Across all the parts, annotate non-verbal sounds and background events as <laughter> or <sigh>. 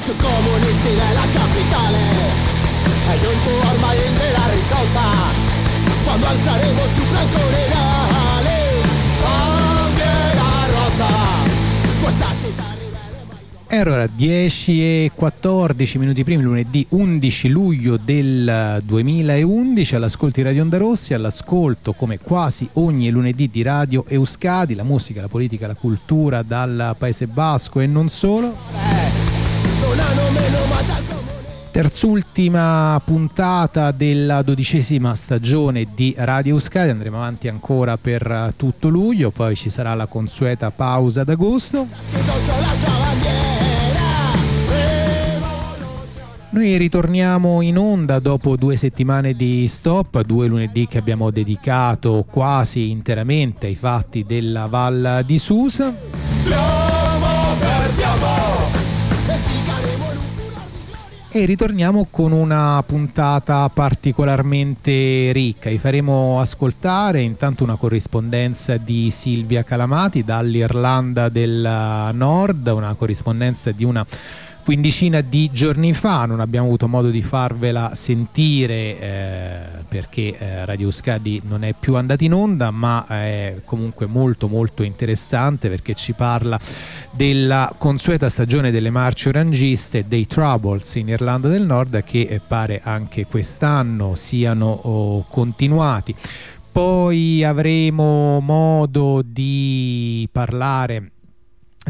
Su comunisti della capitale. E non può ormai la riscossa. Quando alzeremo il Corinale Bandiera rossa Questa città e allora 10 e 14 minuti prima, lunedì 11 luglio del 2011, all'ascolto di Radio Onda Rossi, all'ascolto come quasi ogni lunedì di Radio Euskadi, la musica, la politica, la cultura dal Paese Basco e non solo. Terzultima puntata della dodicesima stagione di Radio Euskadi, andremo avanti ancora per tutto luglio, poi ci sarà la consueta pausa d'agosto. Noi ritorniamo in onda dopo due settimane di stop, due lunedì che abbiamo dedicato quasi interamente ai fatti della Val di Susa. E ritorniamo con una puntata particolarmente ricca. Vi faremo ascoltare intanto una corrispondenza di Silvia Calamati dall'Irlanda del Nord, una corrispondenza di una quindicina di giorni fa, non abbiamo avuto modo di farvela sentire eh, perché eh, Radio Euskadi non è più andata in onda, ma è comunque molto molto interessante perché ci parla della consueta stagione delle marce orangiste, dei Troubles in Irlanda del Nord che eh, pare anche quest'anno siano oh, continuati. Poi avremo modo di parlare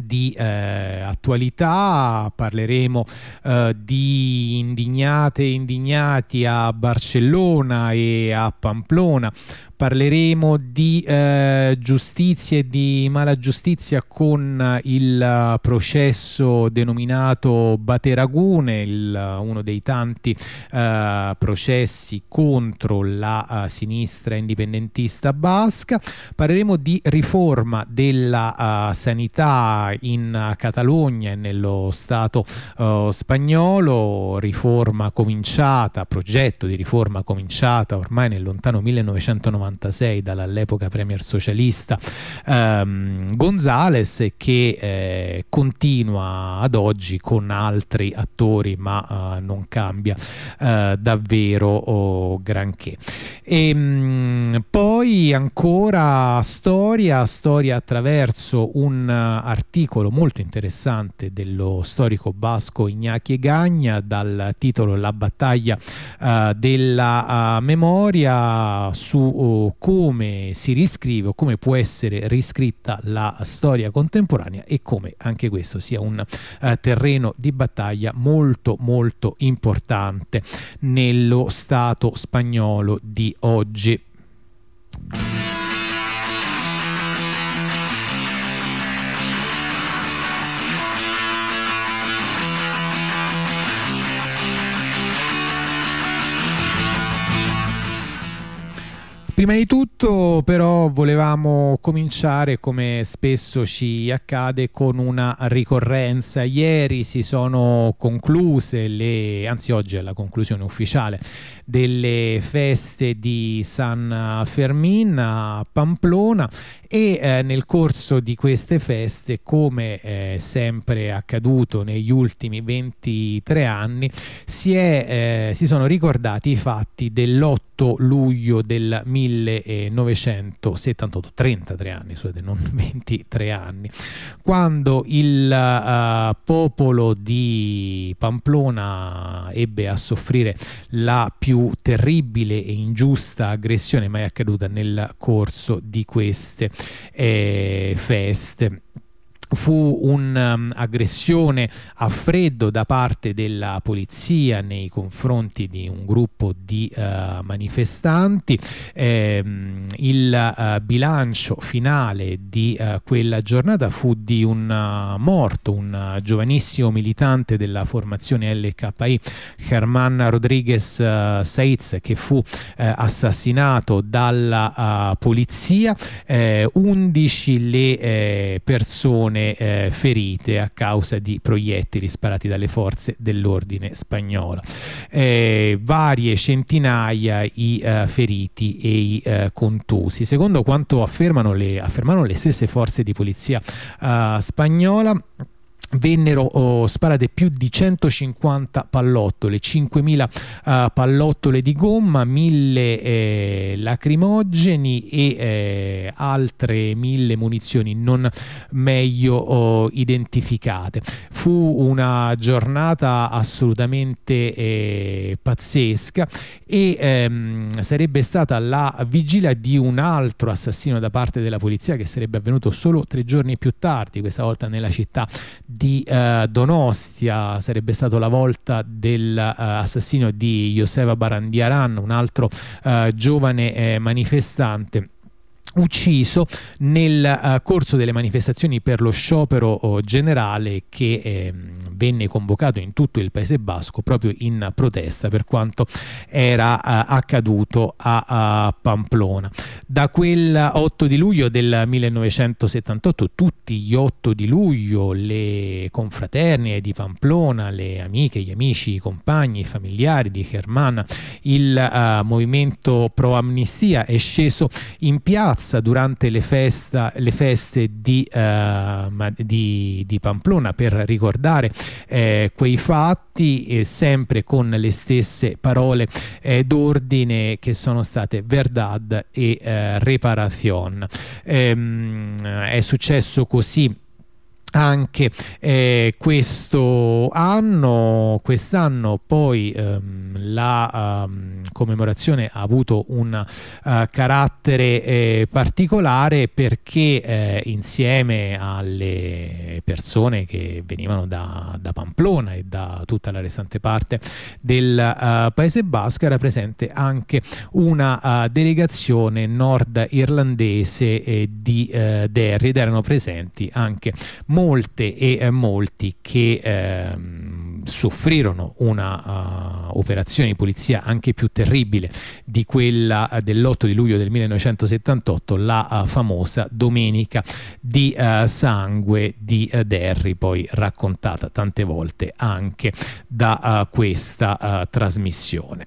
di eh, attualità, parleremo eh, di indignate e indignati a Barcellona e a Pamplona, parleremo di eh, giustizia e di mala giustizia con il processo denominato Bateragune, il, uno dei tanti eh, processi contro la uh, sinistra indipendentista basca. Parleremo di riforma della uh, sanità in Catalogna e nello Stato spagnolo, riforma cominciata, progetto di riforma cominciata ormai nel lontano 1990 1996 dall'epoca premier socialista ehm, Gonzales che eh, continua ad oggi con altri attori ma eh, non cambia eh, davvero oh, granché. E, ehm, mh, poi ancora storia, storia attraverso un uh, articolo molto interessante dello storico basco Iñaki Gagna dal titolo La battaglia uh, della uh, memoria su come si riscrive o come può essere riscritta la storia contemporanea e come anche questo sia un uh, terreno di battaglia molto molto importante nello Stato spagnolo di oggi. Prima di tutto però volevamo cominciare come spesso ci accade con una ricorrenza. Ieri si sono concluse le, anzi oggi è la conclusione ufficiale delle feste di San Fermin a Pamplona e eh, nel corso di queste feste, come eh, sempre accaduto negli ultimi 23 anni, si, è, eh, si sono ricordati i fatti dell'8 luglio del 1978, 33 anni, scusate, non <laughs> 23 anni, quando il uh, popolo di Pamplona ebbe a soffrire la più terribile e ingiusta aggressione mai accaduta nel corso di queste eh, feste fu un'aggressione um, a freddo da parte della polizia nei confronti di un gruppo di uh, manifestanti. Eh, il uh, bilancio finale di uh, quella giornata fu di un uh, morto, un giovanissimo militante della formazione LKI, Germán Rodríguez uh, Saiz, che fu uh, assassinato dalla polizia, 11 eh, le eh, persone persone eh, ferite a causa di proiettili sparati dalle forze dell'ordine spagnolo. Eh, varie centinaia i eh, feriti e i eh, contusi. Secondo quanto affermano le, affermano le stesse forze di polizia eh, spagnola, vennero oh, sparate più di 150 pallottole, 5.000 uh, pallottole di gomma, 1.000 eh, lacrimogeni e eh, altre 1.000 munizioni non meglio oh, identificate. Fu una giornata assolutamente eh, pazzesca e ehm, sarebbe stata la vigilia di un altro assassino da parte della polizia che sarebbe avvenuto solo tre giorni più tardi, questa volta nella città di eh, Donostia, sarebbe stato la volta dell'assassinio eh, di Joseva Barandiaran, un altro eh, giovane manifestante ucciso nel uh, corso delle manifestazioni per lo sciopero uh, generale che eh, venne convocato in tutto il Paese Basco proprio in protesta per quanto era uh, accaduto a, a, Pamplona. Da quel 8 di luglio del 1978 tutti gli 8 di luglio le confraternie di Pamplona, le amiche, gli amici, i compagni, i familiari di Germana, il movimento pro amnistia è sceso in piazza piazza durante le, festa, le feste di, uh, di, di, Pamplona per ricordare eh, quei fatti eh, sempre con le stesse parole eh, d'ordine che sono state verdad e eh, reparazione. Ehm, è successo così anche eh, questo anno quest'anno poi ehm, la um, commemorazione ha avuto un uh, carattere eh, particolare perché eh, insieme alle persone che venivano da, da, Pamplona e da tutta la restante parte del uh, Paese Basco era presente anche una uh, delegazione nord irlandese eh, di Derry ed erano presenti anche molti molte e eh, molti che ehm, soffrirono una uh, operazione di polizia anche più terribile di quella uh, dell'8 di luglio del 1978, la uh, famosa Domenica di Sangue di Derry, poi raccontata tante volte anche da questa trasmissione.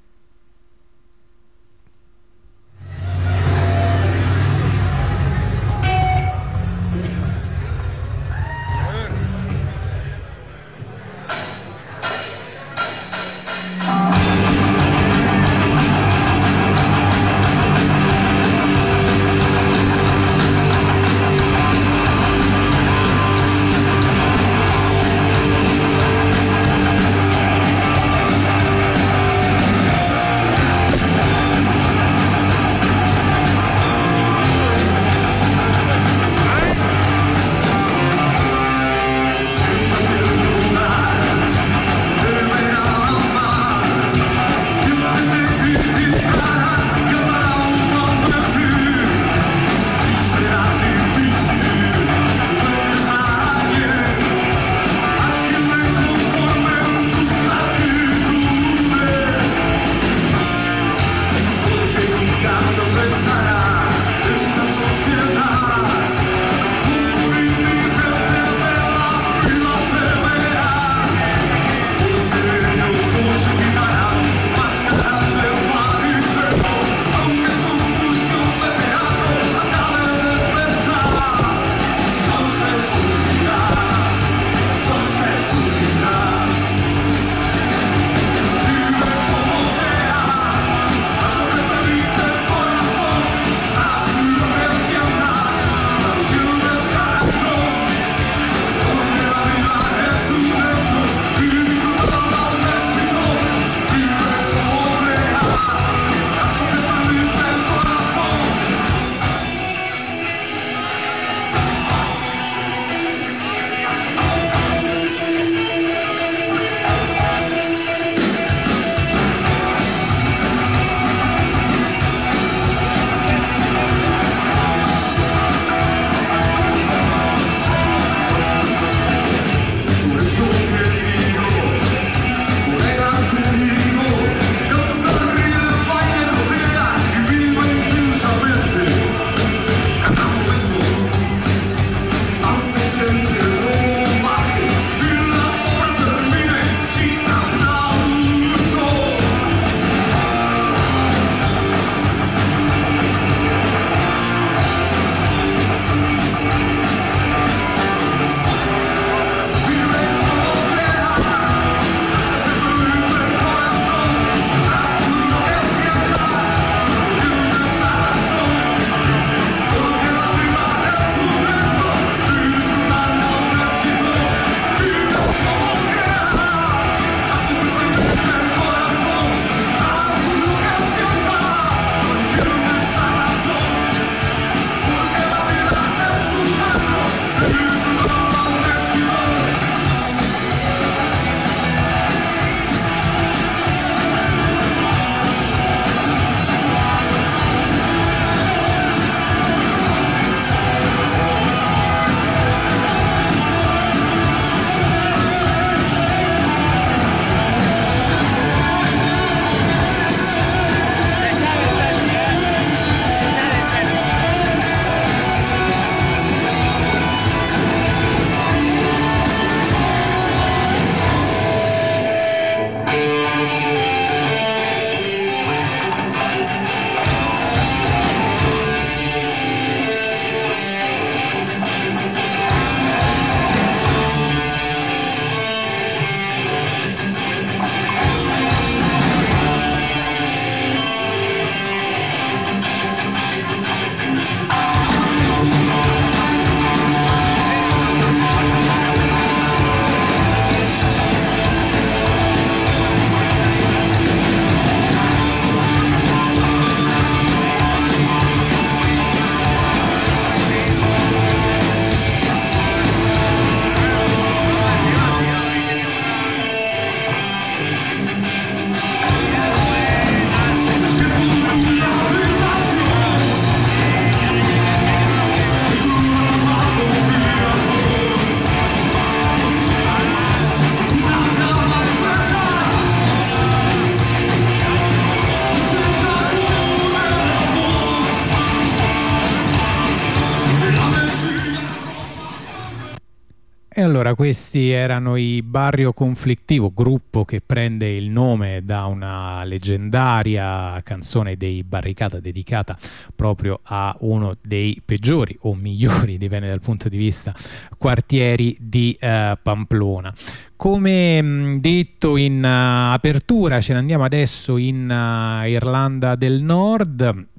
Questi erano i Barrio Conflittivo, gruppo che prende il nome da una leggendaria canzone dei Barricata dedicata proprio a uno dei peggiori o migliori, <laughs> dipende dal punto di vista, quartieri di eh, Pamplona. Come mh, detto in uh, apertura, ce ne andiamo adesso in uh, Irlanda del Nord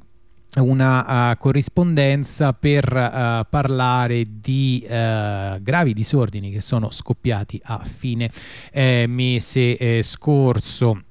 una uh, corrispondenza per uh, parlare di uh, gravi disordini che sono scoppiati a fine mese scorso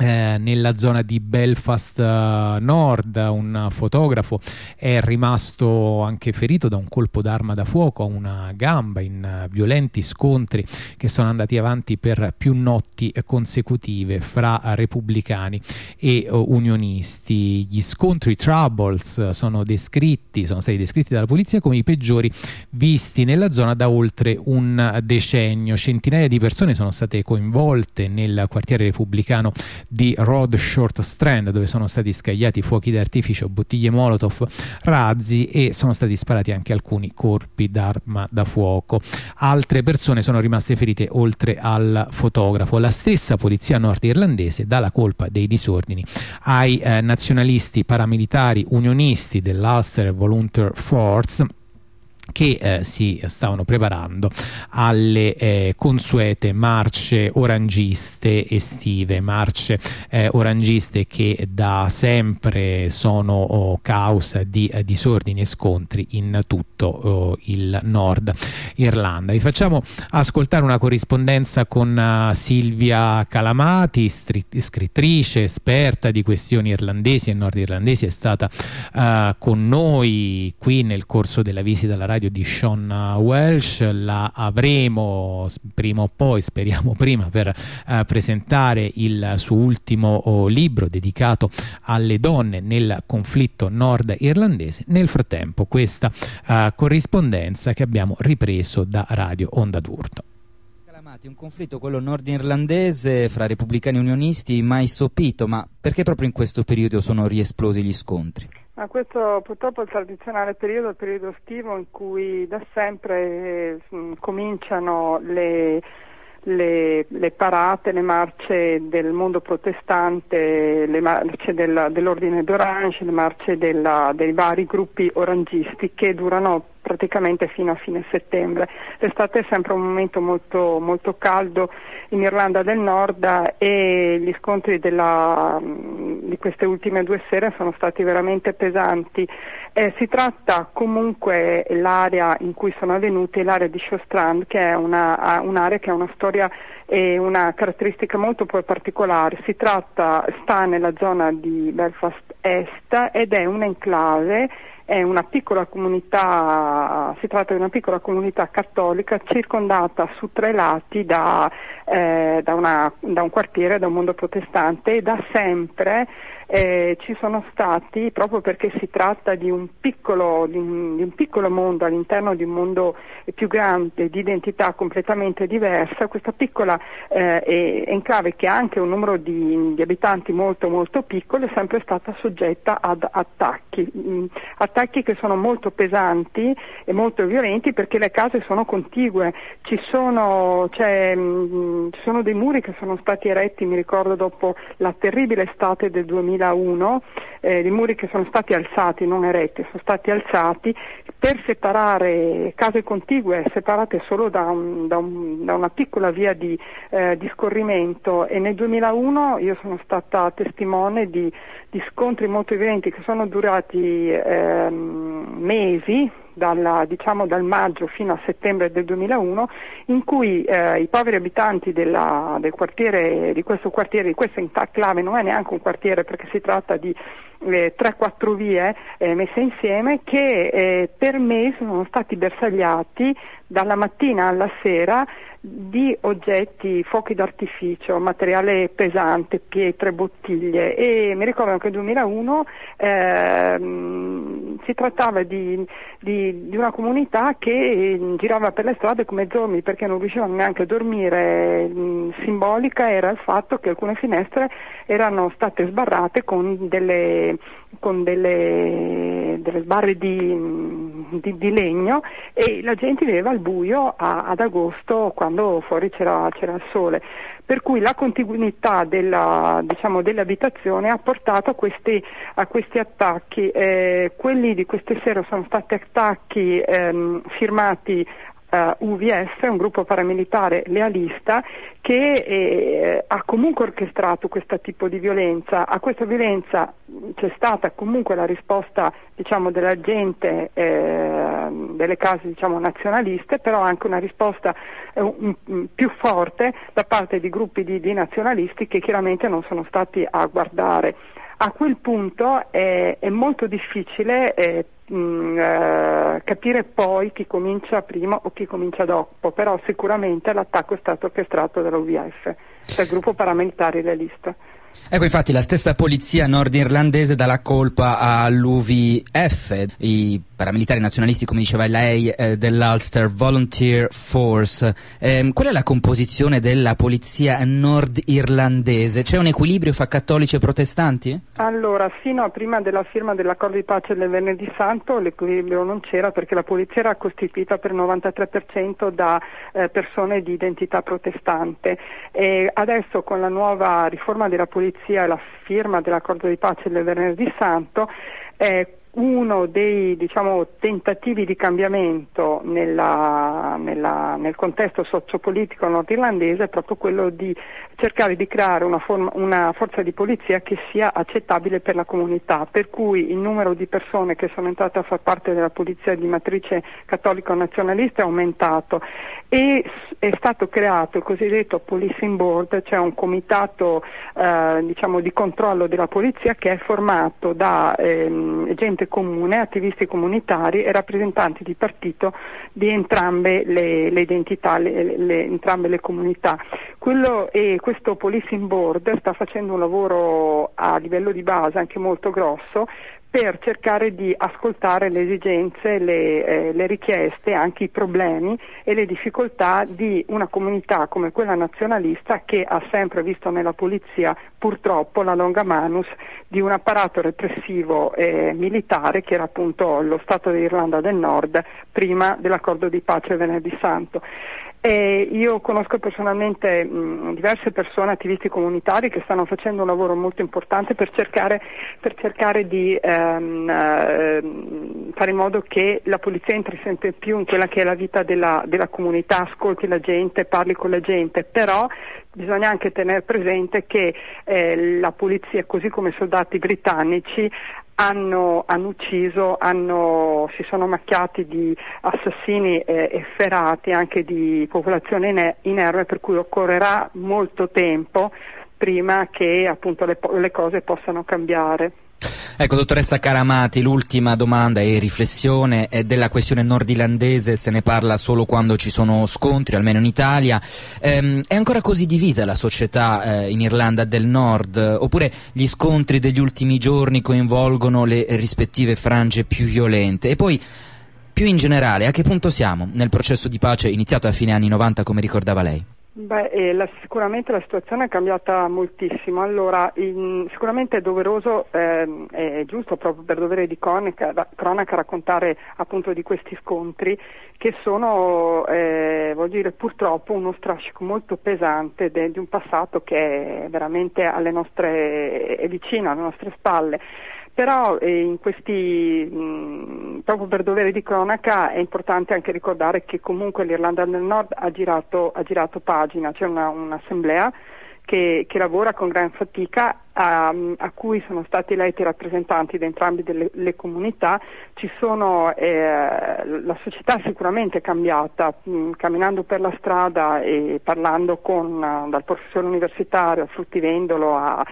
eh, nella zona di Belfast uh, Nord un fotografo è rimasto anche ferito da un colpo d'arma da fuoco a una gamba in uh, violenti scontri che sono andati avanti per più notti consecutive fra repubblicani e unionisti. Gli scontri troubles sono descritti sono stati descritti dalla polizia come i peggiori visti nella zona da oltre un decennio. Centinaia di persone sono state coinvolte nel quartiere repubblicano di Road Short Strand dove sono stati scagliati fuochi d'artificio, bottiglie molotov, razzi e sono stati sparati anche alcuni colpi d'arma da fuoco. Altre persone sono rimaste ferite oltre al fotografo. La stessa polizia nordirlandese dà la colpa dei disordini ai eh, nazionalisti paramilitari unionisti dell'Ulster Volunteer Force che eh, si stavano preparando alle eh, consuete marce orangiste estive, marce eh, orangiste che da sempre sono oh, causa di eh, disordini e scontri in tutto oh, il nord Irlanda. Vi facciamo ascoltare una corrispondenza con uh, Silvia Calamati, scrittrice, esperta di questioni irlandesi e nordirlandesi, è stata uh, con noi qui nel corso della visita alla radio radio di Sean Welsh, la avremo prima o poi, <laughs> speriamo prima, per eh, presentare il suo ultimo oh, libro dedicato alle donne nel conflitto nord irlandese. Nel frattempo questa eh, corrispondenza che abbiamo ripreso da Radio Onda d'Urto un conflitto, quello nord-irlandese, fra repubblicani e unionisti, mai sopito, ma perché proprio in questo periodo sono riesplosi gli scontri? Ma questo purtroppo è il tradizionale periodo, il periodo estivo in cui da sempre eh, cominciano le, le, le, parate, le marce del mondo protestante, le marce del, dell'ordine d'Orange, le marce della, dei vari gruppi orangisti che durano praticamente fino a fine settembre. L'estate è sempre un momento molto, molto caldo in Irlanda del Nord e gli scontri della, di queste ultime due sere sono stati veramente pesanti. Eh, si tratta comunque l'area in cui sono avvenuti, l'area di Shostrand, che è una, un'area che ha una storia e una caratteristica molto particolare. Si tratta, sta nella zona di Belfast Est ed è un enclave comunità, si tratta di una piccola comunità cattolica circondata su tre lati da, eh, da, una, da un quartiere, da un mondo protestante e da sempre eh, ci sono stati, proprio perché si tratta di un piccolo, di un, di un piccolo mondo all'interno di un mondo più grande, di identità completamente diversa, questa piccola eh, enclave che ha anche un numero di, di, abitanti molto molto piccolo è sempre stata soggetta ad attacchi, mm, attacchi che sono molto pesanti e molto violenti perché le case sono contigue, ci sono, cioè, mh, ci sono dei muri che sono stati eretti, mi ricordo dopo la terribile estate del 2000 2001, eh, i muri che sono stati alzati, non eretti, sono stati alzati per separare case contigue, separate solo da, un, da, un, da una piccola via di, eh, di, scorrimento. E nel 2001 io sono stata testimone di, di scontri molto violenti che sono durati eh, mesi, dalla, diciamo, dal maggio fino a settembre del 2001 in cui eh, i poveri abitanti della, del quartiere, di questo quartiere, di questa enclave, non è neanche un quartiere perché si tratta di eh, 3-4 vie eh, messe insieme che eh, per mesi sono stati bersagliati dalla mattina alla sera di oggetti, fuochi d'artificio, materiale pesante, pietre, bottiglie. E mi ricordo che nel 2001 ehm, si trattava di, di, di, una comunità che girava per le strade come zombie perché non riuscivano neanche a dormire, mm, simbolica era il fatto che alcune finestre erano state sbarrate con delle, con delle, delle sbarre di, di, di legno e la gente viveva al buio a, ad agosto quando fuori c'era, c'era il sole per cui la continuità della, diciamo, dell'abitazione ha portato a questi, a questi attacchi. Eh, quelli di queste sere sono stati attacchi ehm, firmati uh, eh, UVF, un gruppo paramilitare lealista che eh, ha comunque orchestrato questo tipo di violenza. A questa violenza c'è stata comunque la risposta diciamo, della gente eh, delle case diciamo, nazionaliste, però anche una risposta eh, un, più forte da parte di gruppi di, di nazionalisti che chiaramente non sono stati a guardare a quel punto è, è molto difficile eh, mh, eh, capire poi chi comincia prima o chi comincia dopo, però sicuramente l'attacco è stato orchestrato dall'UVF, dal gruppo paramilitare lealista. Ecco infatti la stessa polizia nordirlandese dà la colpa all'UVF, i paramilitari nazionalisti come diceva lei eh, dell'Ulster Volunteer Force. Eh, qual è la composizione della polizia nordirlandese? C'è un equilibrio fra cattolici e protestanti? Allora, fino a prima della firma dell'accordo di pace del venerdì santo l'equilibrio non c'era perché la polizia era costituita per il 93% da eh, persone di identità protestante e adesso con la nuova riforma della polizia polizia e la firma dell'accordo di pace del venerdì santo è uno dei diciamo, tentativi di cambiamento nella, nella, nel contesto sociopolitico nordirlandese è proprio quello di cercare di creare una, forma, una, forza di polizia che sia accettabile per la comunità, per cui il numero di persone che sono entrate a far parte della polizia di matrice cattolico nazionalista è aumentato e è stato creato il cosiddetto policing board, cioè un comitato eh, diciamo, di controllo della polizia che è formato da ehm, gente comune, attivisti comunitari e rappresentanti di partito di entrambe le, le identità, le, le, entrambe le comunità. Quello, questo policing board sta facendo un lavoro a livello di base anche molto grosso per cercare di ascoltare le esigenze, le, eh, le, richieste, anche i problemi e le difficoltà di una comunità come quella nazionalista che ha sempre visto nella polizia purtroppo la longa manus di un apparato repressivo eh, militare che era appunto lo Stato d'Irlanda del Nord prima dell'accordo di pace venerdì santo. E io conosco personalmente mh, diverse persone, attivisti comunitari, che stanno facendo un lavoro molto importante per cercare, per cercare di ehm, eh, fare in modo che la polizia entri sempre più in quella che è la vita della, della comunità, ascolti la gente, parli con la gente, però bisogna anche tenere presente che eh, la polizia, così come i soldati britannici, hanno, hanno ucciso, hanno, si sono macchiati di assassini eh, efferati, anche di popolazione inerme, per cui occorrerà molto tempo prima che appunto le, le cose possano cambiare. Ecco, dottoressa Caramati, l'ultima domanda e riflessione è della questione nordirlandese, se ne parla solo quando ci sono scontri, almeno in Italia. Ehm, è ancora così divisa la società eh, in Irlanda del Nord? Oppure gli scontri degli ultimi giorni coinvolgono le rispettive frange più violente? E poi, più in generale, a che punto siamo nel processo di pace iniziato a fine anni 90, come ricordava lei? Beh, eh, la, sicuramente la situazione è cambiata moltissimo. Allora, in, sicuramente è doveroso, eh, è giusto proprio per dovere di cronaca, da, cronaca raccontare appunto di questi scontri che sono, eh, dire, purtroppo uno strascico molto pesante de, di un passato che è veramente alle nostre, è vicino alle nostre spalle però eh, in questi, mh, proprio per dovere di cronaca è importante anche ricordare che comunque l'Irlanda del Nord ha girato, ha girato pagina, c'è una, un'assemblea che, che, lavora con gran fatica a, a, cui sono stati eletti rappresentanti di entrambe le comunità, sono, eh, la società è sicuramente cambiata, mh, camminando per la strada e parlando con, dal professore universitario a fruttivendolo a,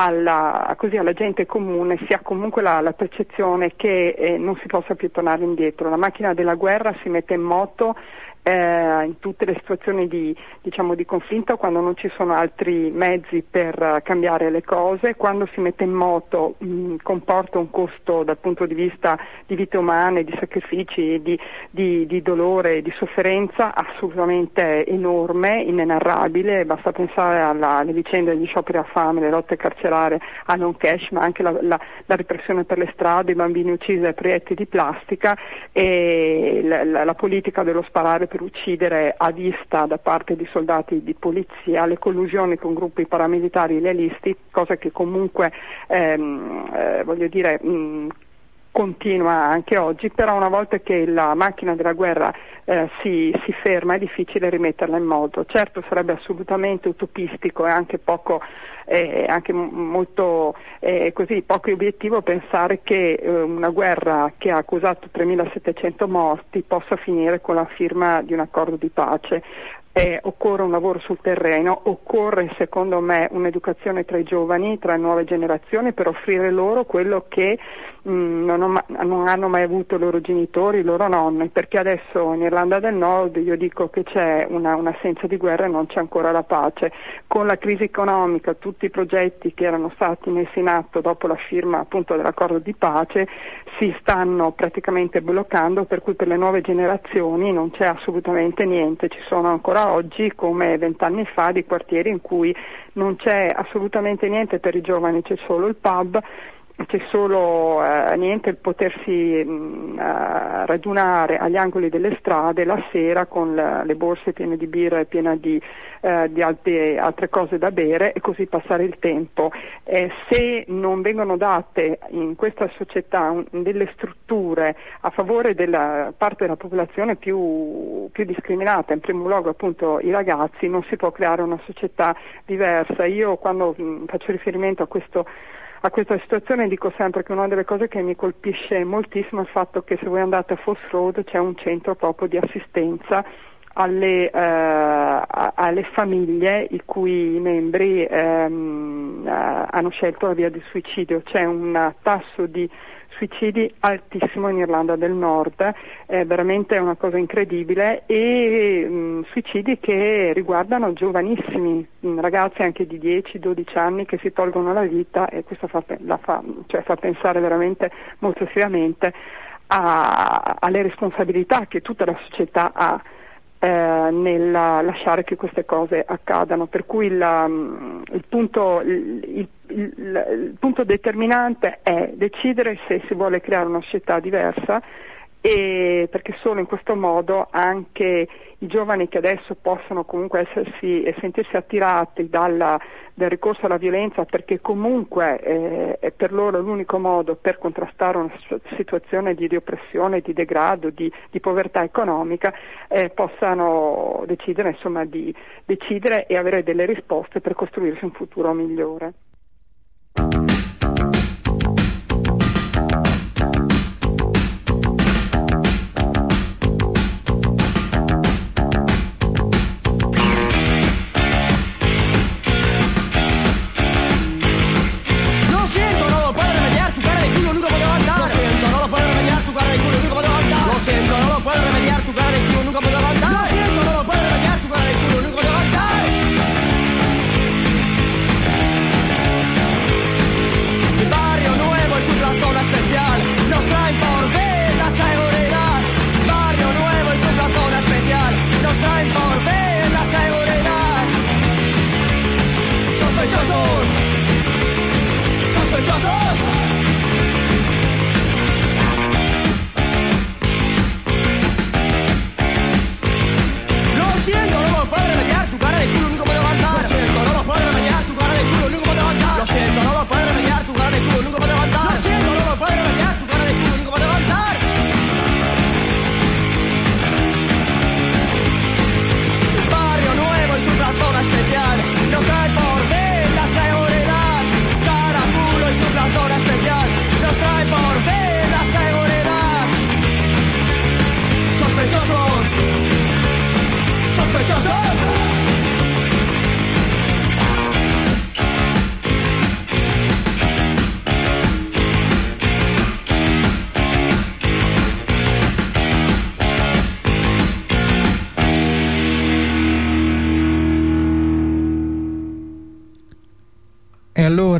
alla, così alla gente comune si ha comunque la, la percezione che eh, non si possa più tornare indietro. La macchina della guerra si mette in moto eh, in tutte le situazioni di, diciamo, di, conflitto, quando non ci sono altri mezzi per uh, cambiare le cose, quando si mette in moto mh, comporta un costo dal punto di vista di vite umane, di sacrifici, di, di, di dolore, di sofferenza assolutamente enorme, inenarrabile, basta pensare alla, alle vicende degli scioperi a fame, le lotte carcerarie a non cash, ma anche la, la, la repressione per le strade, i bambini uccisi dai proiettili di plastica e la, la politica dello sparare per per uccidere a vista da parte di soldati di polizia, le collusioni con gruppi paramilitari lealisti, cosa che comunque ehm, eh, voglio dire mh, continua anche oggi, però una volta che la macchina della guerra eh, si, si, ferma è difficile rimetterla in moto. Certo sarebbe assolutamente utopistico e anche poco eh, anche molto eh, così, poco obiettivo pensare che eh, una guerra che ha causato 3.700 morti possa finire con la firma di un accordo di pace eh, occorre un lavoro sul terreno, occorre secondo me un'educazione tra i giovani, tra le nuove generazioni per offrire loro quello che mh, mm, non, ma- non, hanno mai avuto i loro genitori, i loro nonni, perché adesso in Irlanda del Nord io dico che c'è una, un'assenza di guerra e non c'è ancora la pace. Con la crisi economica, tutti i progetti che erano stati messi in atto dopo la firma appunto dell'accordo di pace si stanno praticamente bloccando, per cui per le nuove generazioni non c'è assolutamente niente, ci sono ancora oggi come vent'anni fa di quartieri in cui non c'è assolutamente niente per i giovani, c'è solo il pub c'è solo eh, niente il potersi mh, mm, eh, radunare agli angoli delle strade la sera con la, le borse piene di birra e piene di, eh, di altre, altre, cose da bere e così passare il tempo. Eh, se non vengono date in questa società un, delle strutture a favore della parte della popolazione più, più discriminata, in primo luogo appunto i ragazzi, non si può creare una società diversa. Io quando mh, mm, faccio riferimento a questo a questa situazione dico sempre che una delle cose che mi colpisce moltissimo è il fatto che se voi andate a Foss Road c'è un centro proprio di assistenza alle, eh, alle famiglie i cui membri ehm, eh, hanno scelto la via di suicidio. C'è un tasso di suicidi altissimo in Irlanda del Nord, è veramente una cosa incredibile e mh, mm, suicidi che riguardano giovanissimi, mh, mm, ragazzi anche di 10-12 anni che si tolgono la vita e questo fa, fa, cioè fa pensare veramente molto seriamente a, alle responsabilità che tutta la società ha eh, nel lasciare che queste cose accadano. Per cui il, mm, il, punto, il, il, il, punto, determinante è decidere se si vuole creare una società diversa e perché solo in questo modo anche i giovani che adesso possono comunque essersi e sentirsi attirati dalla, dal ricorso alla violenza perché comunque eh, è per loro l'unico modo per contrastare una situazione di oppressione, di degrado, di, di povertà economica, eh, possano decidere, insomma, di decidere e avere delle risposte per costruirsi un futuro migliore.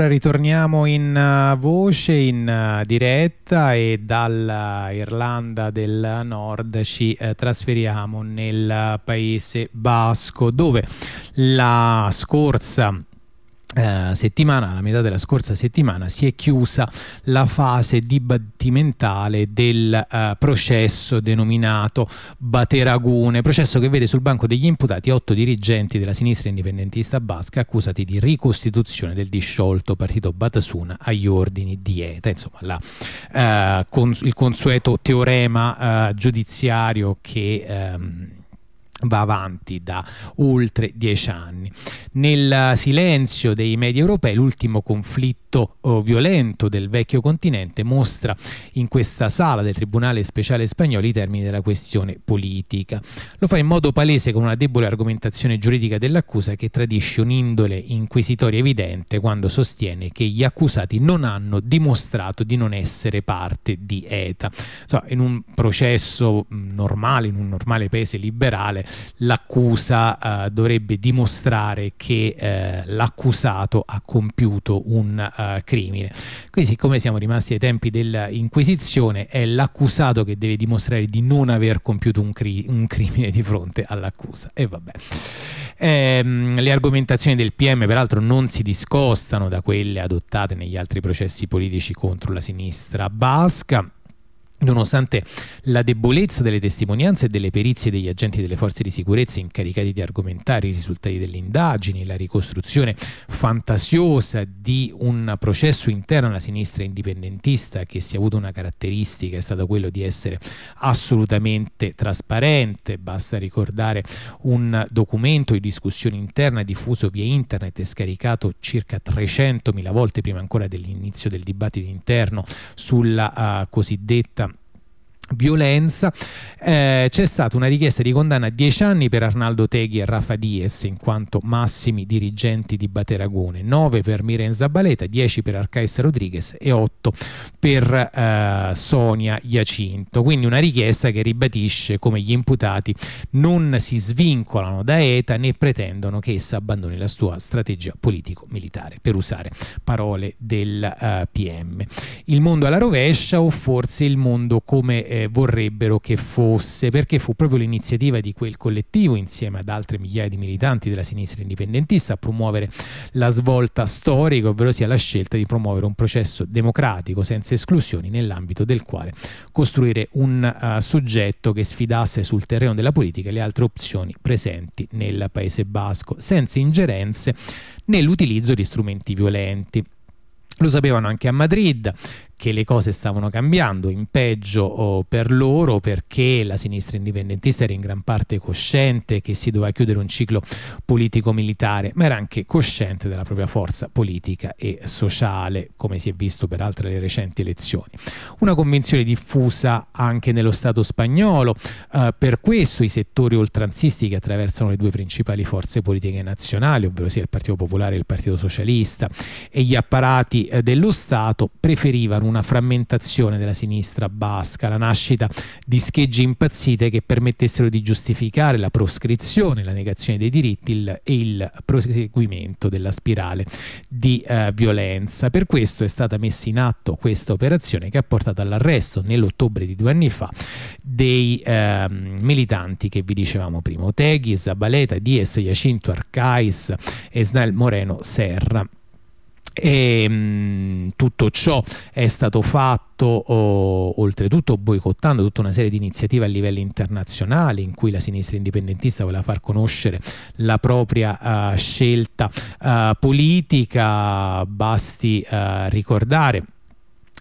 Ritorniamo in uh, voce, in uh, diretta e dall'Irlanda del Nord ci uh, trasferiamo nel paese basco dove la scorsa eh, settimana, alla metà della scorsa settimana, si è chiusa la fase dibattimentale del uh, processo denominato Bateragune, processo che vede sul banco degli imputati otto dirigenti della sinistra indipendentista basca accusati di ricostituzione del disciolto partito Batasuna agli ordini di ETA. Insomma, la, uh, cons il consueto teorema giudiziario che... Um, va avanti da oltre dieci anni. Nel silenzio dei media europei l'ultimo conflitto oh, violento del vecchio continente mostra in questa sala del Tribunale Speciale Spagnolo i termini della questione politica. Lo fa in modo palese con una debole argomentazione giuridica dell'accusa che tradisce un'indole inquisitoria evidente quando sostiene che gli accusati non hanno dimostrato di non essere parte di ETA. So, in un processo normale, in un normale paese liberale, l'accusa uh, dovrebbe dimostrare che uh, l'accusato ha compiuto un uh, crimine. Quindi siccome siamo rimasti ai tempi dell'Inquisizione è l'accusato che deve dimostrare di non aver compiuto un, cri un crimine di fronte all'accusa. E vabbè. Ehm, le argomentazioni del PM peraltro non si discostano da quelle adottate negli altri processi politici contro la sinistra basca Nonostante la debolezza delle testimonianze e delle perizie degli agenti delle forze di sicurezza incaricati di argomentare i risultati delle indagini, la ricostruzione fantasiosa di un processo interno alla sinistra indipendentista che si è avuto una caratteristica è stato quello di essere assolutamente trasparente, basta ricordare un documento di discussione interna diffuso via internet e scaricato circa 300.000 volte prima ancora dell'inizio del dibattito interno sulla uh, cosiddetta violenza. Eh, c'è stata una richiesta di condanna a 10 anni per Arnaldo Teghi e Rafa Diez in quanto massimi dirigenti di Bateragone 9 per Miren Zabaleta 10 per Arcais Rodriguez e 8 per eh, Sonia Iacinto quindi una richiesta che ribatisce come gli imputati non si svincolano da ETA né pretendono che essa abbandoni la sua strategia politico-militare per usare parole del eh, PM il mondo alla rovescia o forse il mondo come eh, vorrebbero che fosse, perché fu proprio l'iniziativa di quel collettivo, insieme ad altre migliaia di militanti della sinistra indipendentista, a promuovere la svolta storica, ovvero sia la scelta di promuovere un processo democratico senza esclusioni, nell'ambito del quale costruire un uh, soggetto che sfidasse sul terreno della politica le altre opzioni presenti nel Paese Basco, senza ingerenze nell'utilizzo di strumenti violenti. Lo sapevano anche a Madrid, che le cose stavano cambiando in peggio per loro perché la sinistra indipendentista era in gran parte cosciente che si doveva chiudere un ciclo politico-militare, ma era anche cosciente della propria forza politica e sociale, come si è visto per altre le recenti elezioni. Una convinzione diffusa anche nello Stato spagnolo, eh, per questo i settori oltranzisti che attraversano le due principali forze politiche nazionali, ovvero sia il Partito Popolare e il Partito Socialista, e gli apparati eh, dello Stato preferivano una frammentazione della sinistra basca, la nascita di schegge impazzite che permettessero di giustificare la proscrizione, la negazione dei diritti il, e il proseguimento della spirale di eh, violenza. Per questo è stata messa in atto questa operazione che ha portato all'arresto nell'ottobre di due anni fa dei eh, militanti che vi dicevamo prima, Oteghi, Zabaleta, Dies, Jacinto Arcais e Snell Moreno Serra e mh, mm, tutto ciò è stato fatto oh, oltretutto boicottando tutta una serie di iniziative a livello internazionale in cui la sinistra indipendentista voleva far conoscere la propria uh, scelta uh, politica. Basti uh, ricordare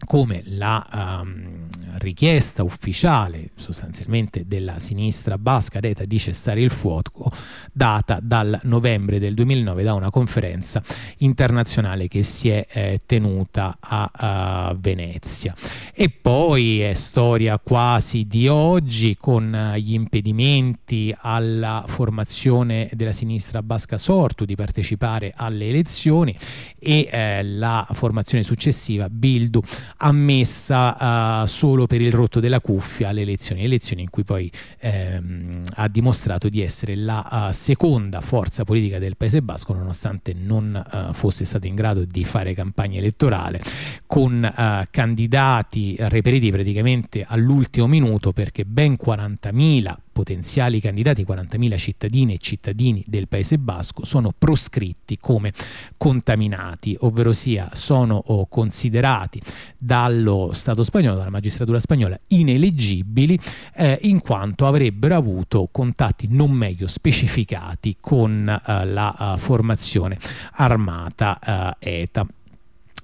come la um, richiesta ufficiale sostanzialmente della sinistra basca detta di cessare il fuoco data dal novembre del 2009 da una conferenza internazionale che si è eh, tenuta a, a, Venezia. E poi è storia quasi di oggi con gli impedimenti alla formazione della sinistra basca Sortu di partecipare alle elezioni e eh, la formazione successiva Bildu ammessa uh, solo per il rotto della cuffia alle elezioni, elezioni in cui poi ehm, ha dimostrato di essere la uh, seconda forza politica del Paese Basco nonostante non uh, fosse stata in grado di fare campagna elettorale con candidati reperiti praticamente all'ultimo minuto perché ben 40.000 potenziali candidati, 40.000 cittadine e cittadini del Paese Basco, sono proscritti come contaminati, ovvero sia sono considerati dallo Stato spagnolo, dalla magistratura spagnola, ineleggibili eh, in quanto avrebbero avuto contatti non meglio specificati con eh, la uh, formazione armata uh, ETA.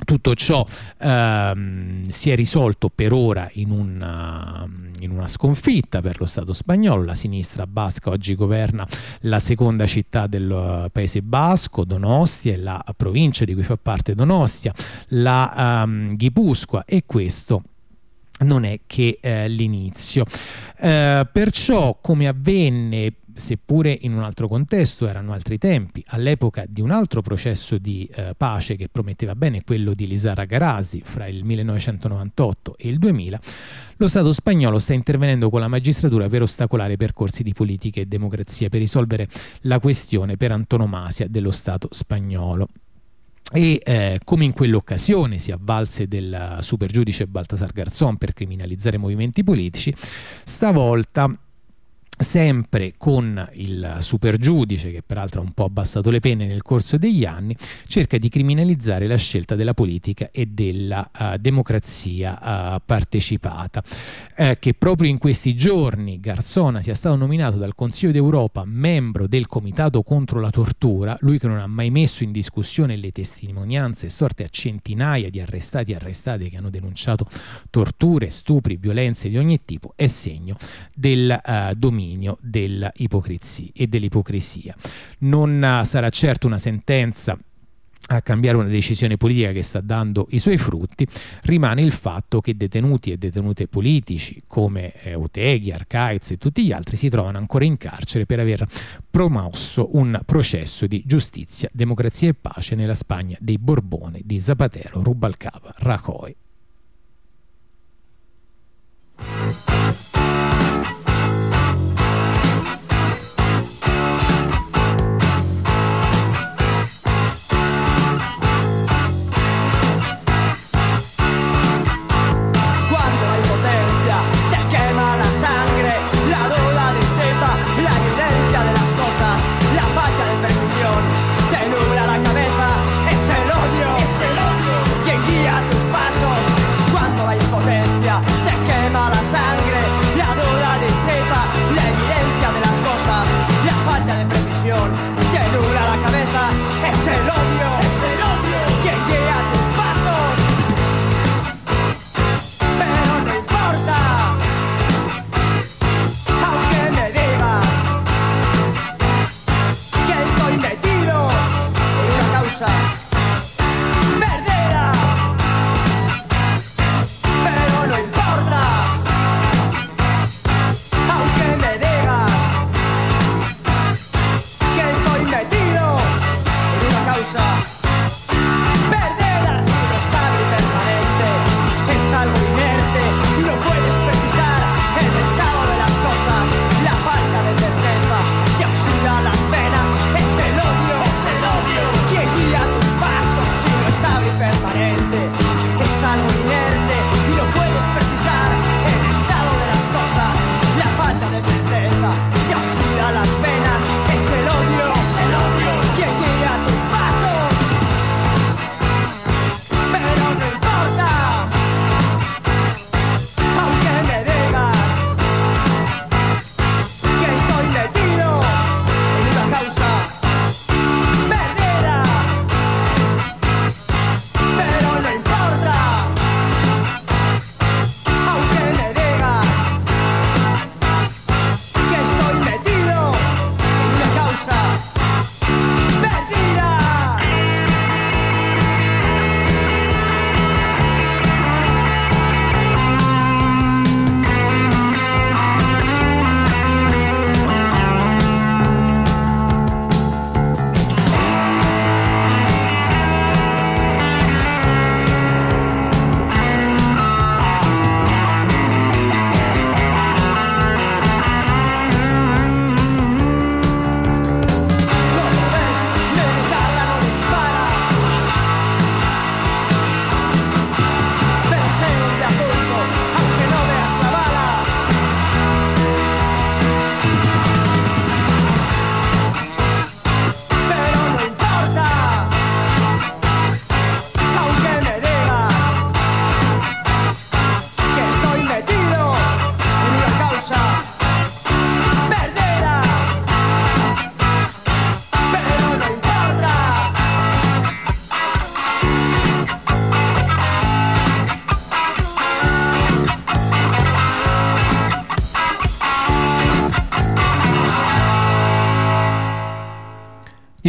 Tutto ciò ehm, si è risolto per ora in una, in una, sconfitta per lo Stato spagnolo. La sinistra basca oggi governa la seconda città del Paese Basco, Donostia, e la provincia di cui fa parte Donostia, la um, Ghipuscoa e questo non è che eh, l'inizio. Eh, perciò, come avvenne seppure in un altro contesto, erano altri tempi, all'epoca di un altro processo di eh, pace che prometteva bene, quello di Lisara Garasi fra il 1998 e il 2000, lo Stato spagnolo sta intervenendo con la magistratura per ostacolare percorsi di politica e democrazia, per risolvere la questione per antonomasia dello Stato spagnolo. E eh, come in quell'occasione si avvalse del supergiudice Baltasar Garzón per criminalizzare movimenti politici, stavolta sempre con il supergiudice, che peraltro ha un po' abbassato le pene nel corso degli anni, cerca di criminalizzare la scelta della politica e della uh, democrazia uh, partecipata. Eh, che proprio in questi giorni Garzona sia stato nominato dal Consiglio d'Europa membro del Comitato contro la tortura, lui che non ha mai messo in discussione le testimonianze sorte a centinaia di arrestati e arrestate che hanno denunciato torture, stupri, violenze di ogni tipo, è segno del uh, dominio dominio dell'ipocrisia e dell'ipocrisia. Non uh, sarà certo una sentenza a cambiare una decisione politica che sta dando i suoi frutti, rimane il fatto che detenuti e detenute politici come eh, Oteghi, Arcaiz e tutti gli altri si trovano ancora in carcere per aver promosso un processo di giustizia, democrazia e pace nella Spagna dei Borbone, di Zapatero, Rubalcaba, Rajoy.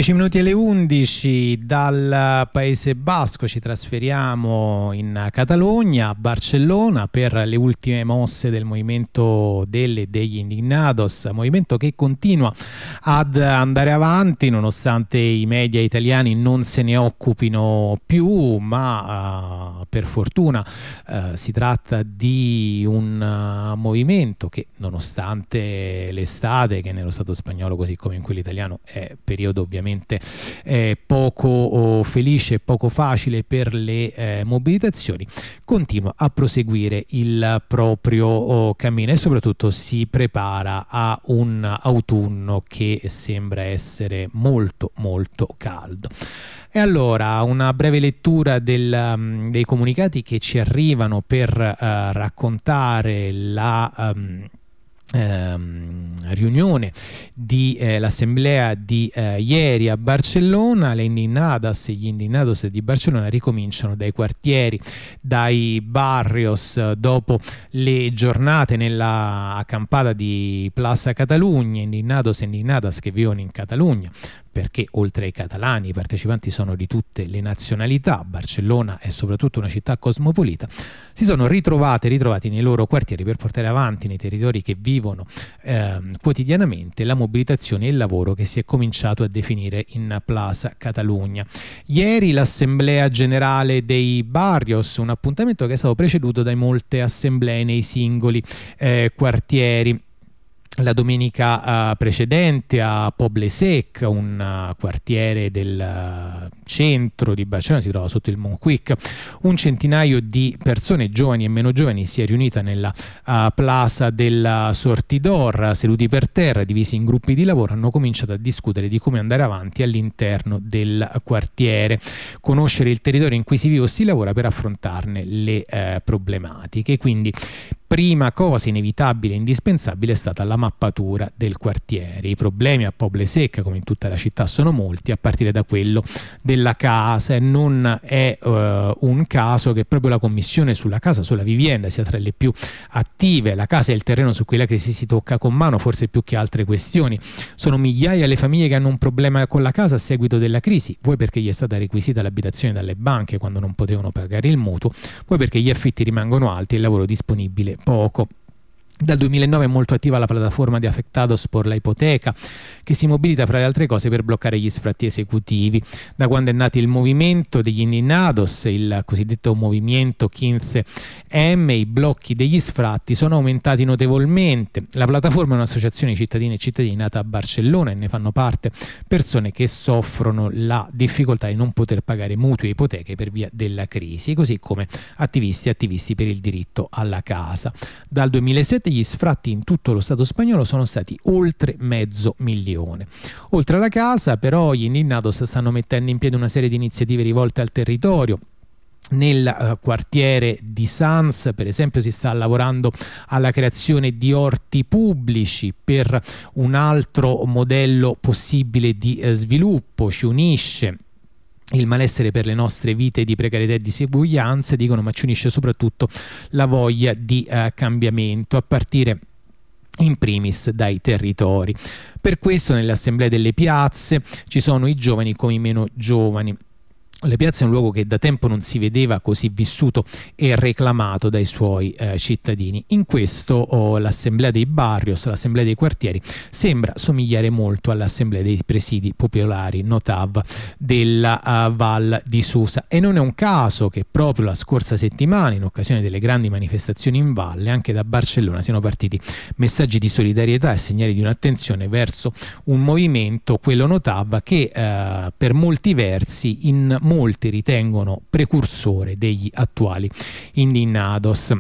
10 minuti alle 11 dal Paese Basco. Ci trasferiamo in Catalogna, a Barcellona per le ultime mosse del movimento delle degli Indignados, movimento che continua ad andare avanti nonostante i media italiani non se ne occupino più, ma uh, per fortuna uh, si tratta di un uh, movimento che nonostante l'estate che nello Stato spagnolo così come in quello italiano è periodo ovviamente ovviamente eh, poco oh, felice poco facile per le eh, mobilitazioni, continua a proseguire il proprio oh, cammino e soprattutto si prepara a un autunno che sembra essere molto molto caldo. E allora una breve lettura del, um, dei comunicati che ci arrivano per uh, raccontare la... Um, riunione dell'assemblea eh, di eh, ieri a Barcellona, le indignadas e gli indignados di Barcellona ricominciano dai quartieri, dai barrios. Dopo le giornate nella accampata di Plaza Catalunya, indignados e indignadas che vivono in Catalogna perché oltre ai catalani i partecipanti sono di tutte le nazionalità, Barcellona è soprattutto una città cosmopolita, si sono ritrovate ritrovati nei loro quartieri per portare avanti nei territori che vivono eh, quotidianamente la mobilitazione e il lavoro che si è cominciato a definire in Plaza Catalunya. Ieri l'assemblea generale dei Barrios, un appuntamento che è stato preceduto da molte assemblee nei singoli eh, quartieri la domenica uh, precedente a Poble Sec, un uh, quartiere del uh, centro di Barcellona, si trova sotto il Montjuic, un centinaio di persone giovani e meno giovani si è riunita nella plaza della Sortidor, seduti per terra, divisi in gruppi di lavoro, hanno cominciato a discutere di come andare avanti all'interno del quartiere, conoscere il territorio in cui si vive o si lavora per affrontarne le problematiche. Quindi prima cosa inevitabile e indispensabile è stata la mappatura del quartiere. I problemi a Poble Secca, come in tutta la città, sono molti, a partire da quello della casa. E non è uh, un caso che proprio la commissione sulla casa, sulla vivienda, sia tra le più attive. La casa è il terreno su cui la crisi si tocca con mano, forse più che altre questioni. Sono migliaia le famiglie che hanno un problema con la casa a seguito della crisi, vuoi perché gli è stata requisita l'abitazione dalle banche quando non potevano pagare il mutuo, vuoi perché gli affitti rimangono alti e il lavoro disponibile poco. Dal 2009 è molto attiva la piattaforma di Afectados por la Ipoteca, che si mobilita fra le altre cose per bloccare gli sfratti esecutivi. Da quando è nato il movimento degli Indignados, il cosiddetto movimento 15M, i blocchi degli sfratti sono aumentati notevolmente. La piattaforma è un'associazione di cittadini e cittadini nata a Barcellona e ne fanno parte persone che soffrono la difficoltà di non poter pagare mutui e ipoteche per via della crisi, così come attivisti e attivisti per il diritto alla casa. Dal 2007 2017 gli sfratti in tutto lo Stato spagnolo sono stati oltre mezzo milione. Oltre alla casa, però, gli Indignados stanno mettendo in piedi una serie di iniziative rivolte al territorio, nel uh, quartiere di Sans, per esempio, si sta lavorando alla creazione di orti pubblici per un altro modello possibile di uh, sviluppo, ci unisce il malessere per le nostre vite di precarietà e di seguianza, dicono, ma ci unisce soprattutto la voglia di uh, cambiamento a partire in primis dai territori. Per questo nelle assemblee delle piazze ci sono i giovani come i meno giovani le piazze è un luogo che da tempo non si vedeva così vissuto e reclamato dai suoi eh, cittadini. In questo oh, l'assemblea dei barrios, l'assemblea dei quartieri, sembra somigliare molto all'assemblea dei presidi popolari Notav della uh, Val di Susa e non è un caso che proprio la scorsa settimana, in occasione delle grandi manifestazioni in valle, anche da Barcellona siano partiti messaggi di solidarietà e segnali di un'attenzione verso un movimento, quello Notav, che uh, per molti versi in molti ritengono precursore degli attuali Indignados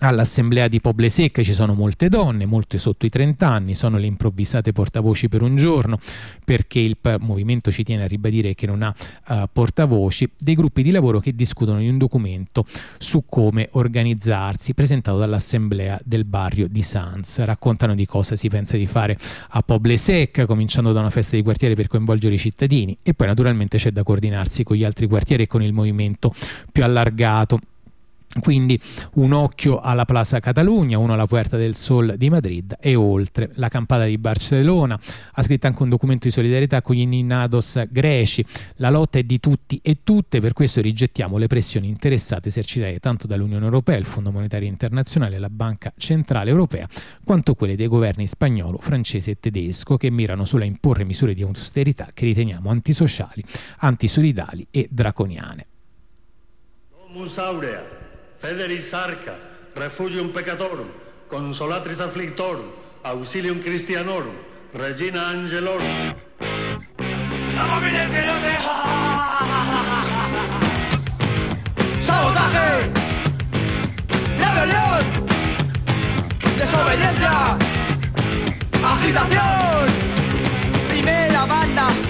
all'assemblea di Poble Secca ci sono molte donne, molte sotto i 30 anni, sono le improvvisate portavoci per un giorno perché il movimento ci tiene a ribadire che non ha uh, portavoci, dei gruppi di lavoro che discutono di un documento su come organizzarsi presentato dall'assemblea del barrio di Sans. Raccontano di cosa si pensa di fare a Poble Secca, cominciando da una festa di quartiere per coinvolgere i cittadini e poi naturalmente c'è da coordinarsi con gli altri quartieri e con il movimento più allargato quindi un occhio alla Plaza Catalunya, uno alla Puerta del Sol di Madrid e oltre la campata di Barcellona. Ha scritto anche un documento di solidarietà con gli innados greci. La lotta è di tutti e tutte, per questo rigettiamo le pressioni interessate esercitate tanto dall'Unione Europea, il Fondo Monetario Internazionale e la Banca Centrale Europea, quanto quelle dei governi spagnolo, francese e tedesco che mirano solo a imporre misure di austerità che riteniamo antisociali, antisolidali e draconiane. Domus aurea Federis arca, refugium peccatorum, consolatris afflictorum, auxilium Christianorum, regina angelorum. <laughs> La familia que no deja. ¡Sabotaje! ¡Rebelión! ¡Desobediencia! ¡Agitación! Primera banda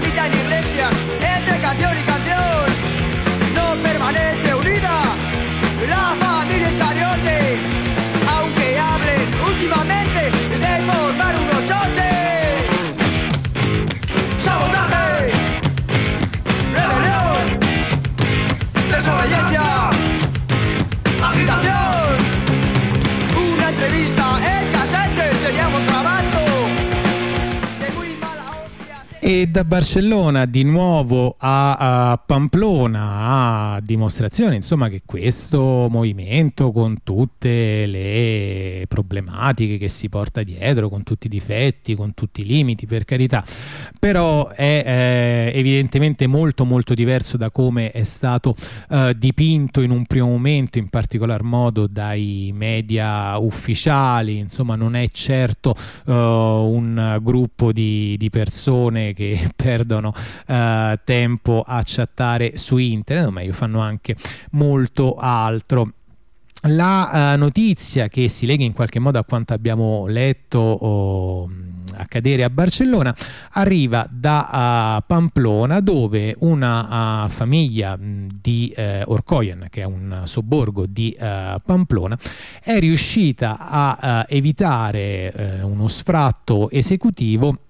Capitán Iglesias, entre E da Barcellona di nuovo a, a, Pamplona a dimostrazione insomma che questo movimento con tutte le problematiche che si porta dietro, con tutti i difetti, con tutti i limiti per carità, però è eh, evidentemente molto molto diverso da come è stato eh, dipinto in un primo momento, in particolar modo dai media ufficiali, insomma non è certo eh, un gruppo di, di persone che <laughs> perdono uh, tempo a chattare su internet, o meglio fanno anche molto altro. La uh, notizia che si lega in qualche modo a quanto abbiamo letto oh, accadere a Barcellona arriva da uh, Pamplona dove una uh, famiglia mh, di Orcoyan che è un sobborgo di Pamplona è riuscita a evitare uno sfratto esecutivo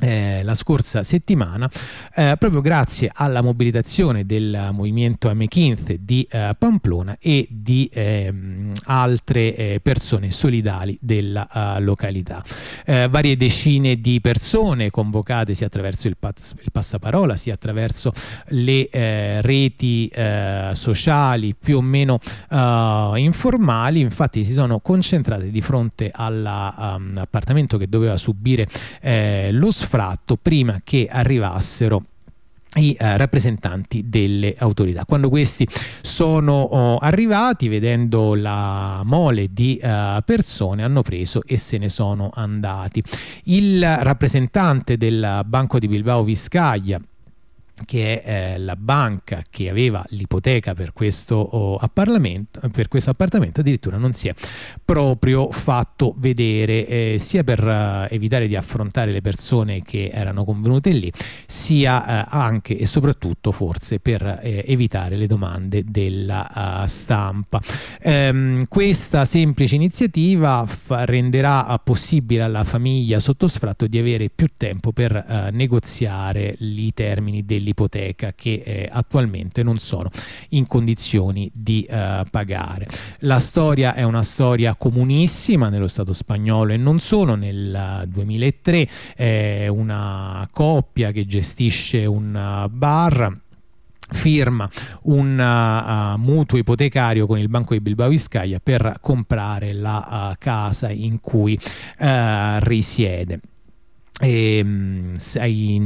eh, la scorsa settimana eh, proprio grazie alla mobilitazione del movimento M15 di eh, Pamplona e di ehm, altre eh, persone solidali della uh, località. Eh, varie decine di persone convocate sia attraverso il, pass il passaparola sia attraverso le eh, reti sociali più o meno informali, infatti si sono concentrate di fronte all'appartamento um, che doveva subire lo sfruttamento sfratto prima che arrivassero i uh, rappresentanti delle autorità. Quando questi sono oh, arrivati, vedendo la mole di uh, persone, hanno preso e se ne sono andati. Il rappresentante del Banco di Bilbao Viscaglia che è eh, la banca che aveva l'ipoteca per questo, oh, per questo appartamento addirittura non si è proprio fatto vedere eh, sia per uh, evitare di affrontare le persone che erano convenute lì sia uh, anche e soprattutto forse per eh, evitare le domande della uh, stampa. Ehm, questa semplice iniziativa renderà possibile alla famiglia sotto sfratto di avere più tempo per negoziare i termini dell'ipoteca dell'ipoteca che eh, attualmente non sono in condizioni di eh, pagare. La storia è una storia comunissima nello Stato spagnolo e non solo. Nel 2003 eh, una coppia che gestisce un bar firma un uh, mutuo ipotecario con il Banco di Bilbao Vizcaya per comprare la uh, casa in cui uh, risiede e, ehm,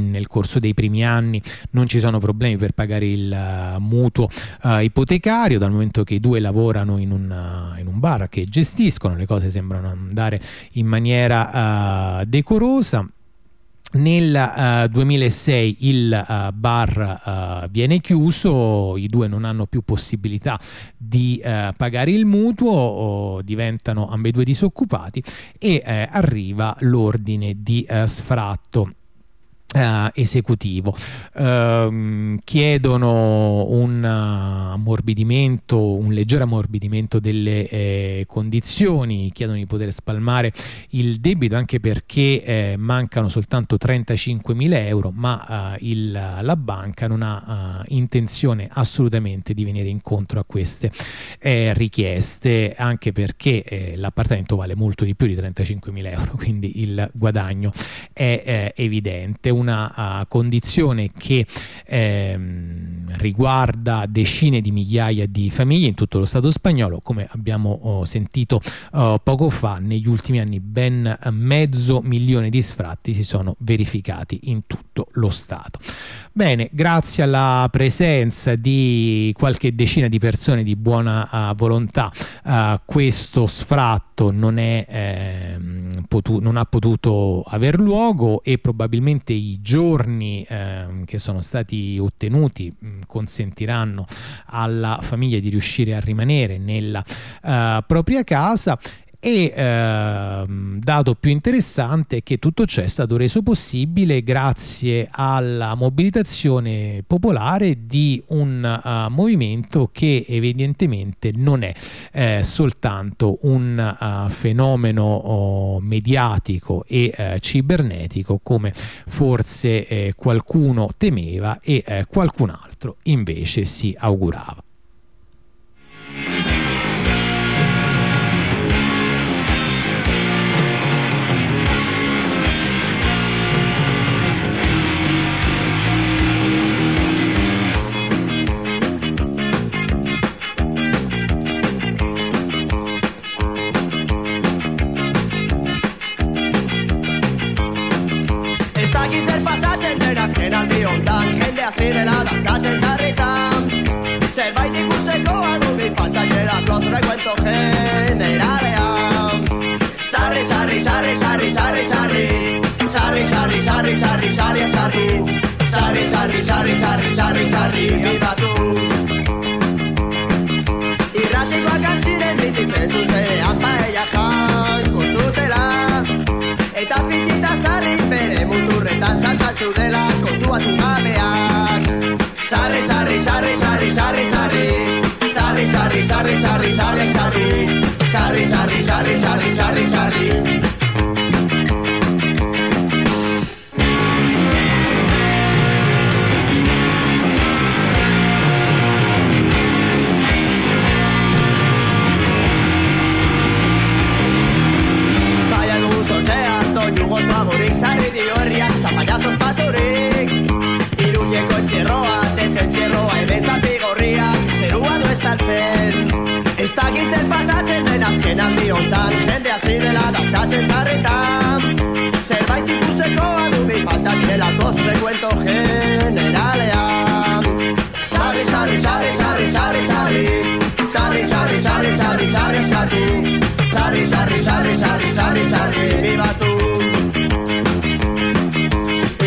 nel corso dei primi anni non ci sono problemi per pagare il uh, mutuo uh, ipotecario dal momento che i due lavorano in un, uh, in un, bar che gestiscono le cose sembrano andare in maniera decorosa nel uh, 2006 il uh, bar uh, viene chiuso, i due non hanno più possibilità di pagare il mutuo, diventano ambedue disoccupati e arriva l'ordine di sfratto Uh, esecutivo. Uh, chiedono un ammorbidimento un leggero ammorbidimento delle eh, condizioni chiedono di poter spalmare il debito anche perché eh, mancano soltanto 35 mila euro ma uh, il, la banca non ha intenzione assolutamente di venire incontro a queste eh, richieste anche perché eh, l'appartamento vale molto di più di 35 mila euro <laughs> quindi il guadagno è evidente. Un una uh, condizione che ehm, riguarda decine di migliaia di famiglie in tutto lo Stato spagnolo, come abbiamo oh, sentito oh, poco fa, negli ultimi anni ben mezzo milione di sfratti si sono verificati in tutto lo Stato. Bene, grazie alla presenza di qualche decina di persone di buona uh, volontà, uh, questo sfratto non, è, eh, non, ha potuto aver luogo e probabilmente i giorni eh, che sono stati ottenuti mh, consentiranno alla famiglia di riuscire a rimanere nella uh, propria casa e ehm, dato più interessante è che tutto ciò è stato reso possibile grazie alla mobilitazione popolare di un uh, movimento che evidentemente non è eh, soltanto un uh, fenomeno oh, mediatico e uh, cibernetico come forse eh, qualcuno temeva e eh, qualcun altro invece si augurava. Hasi dela dantzatzen zarritan Zerbait ikusteko adubi falta jera klozre cuento generalean. Sarri, sarri, sarri, sarri, sarri, sarri. Sarri, sarri, sarri, sarri, sarri, Sarri, sarri, sarri, sarri, sarri, sarri, Irratikoak antziren bititzen zuzenean paella janko zutela. Eta pitita zarri muturretan saltza zeudela kontuatu gabeak Sarri, sarri, sarri, sarri, sarri, sarri. Sarri, sarri, sarri, sarri, sarri, sarri. Sarri, sarri, sarri, sarri, sarri, sarri Eta payazos paturik Iruñeko txerroa Dezen txerroa Eben zati gorria Zerua du estaltzen Ez da gizten pasatzen den azken handi hontan Jende hasi dela datzatzen zarritan Zerbait ikusteko adubi Falta direla kostre kuento generalea Zarri, zarri, zarri, zarri, zarri, zarri Zarri, zarri, zarri, zarri, zarri, zarri Zarri, zarri, zarri, zarri, zarri, zarri, zarri,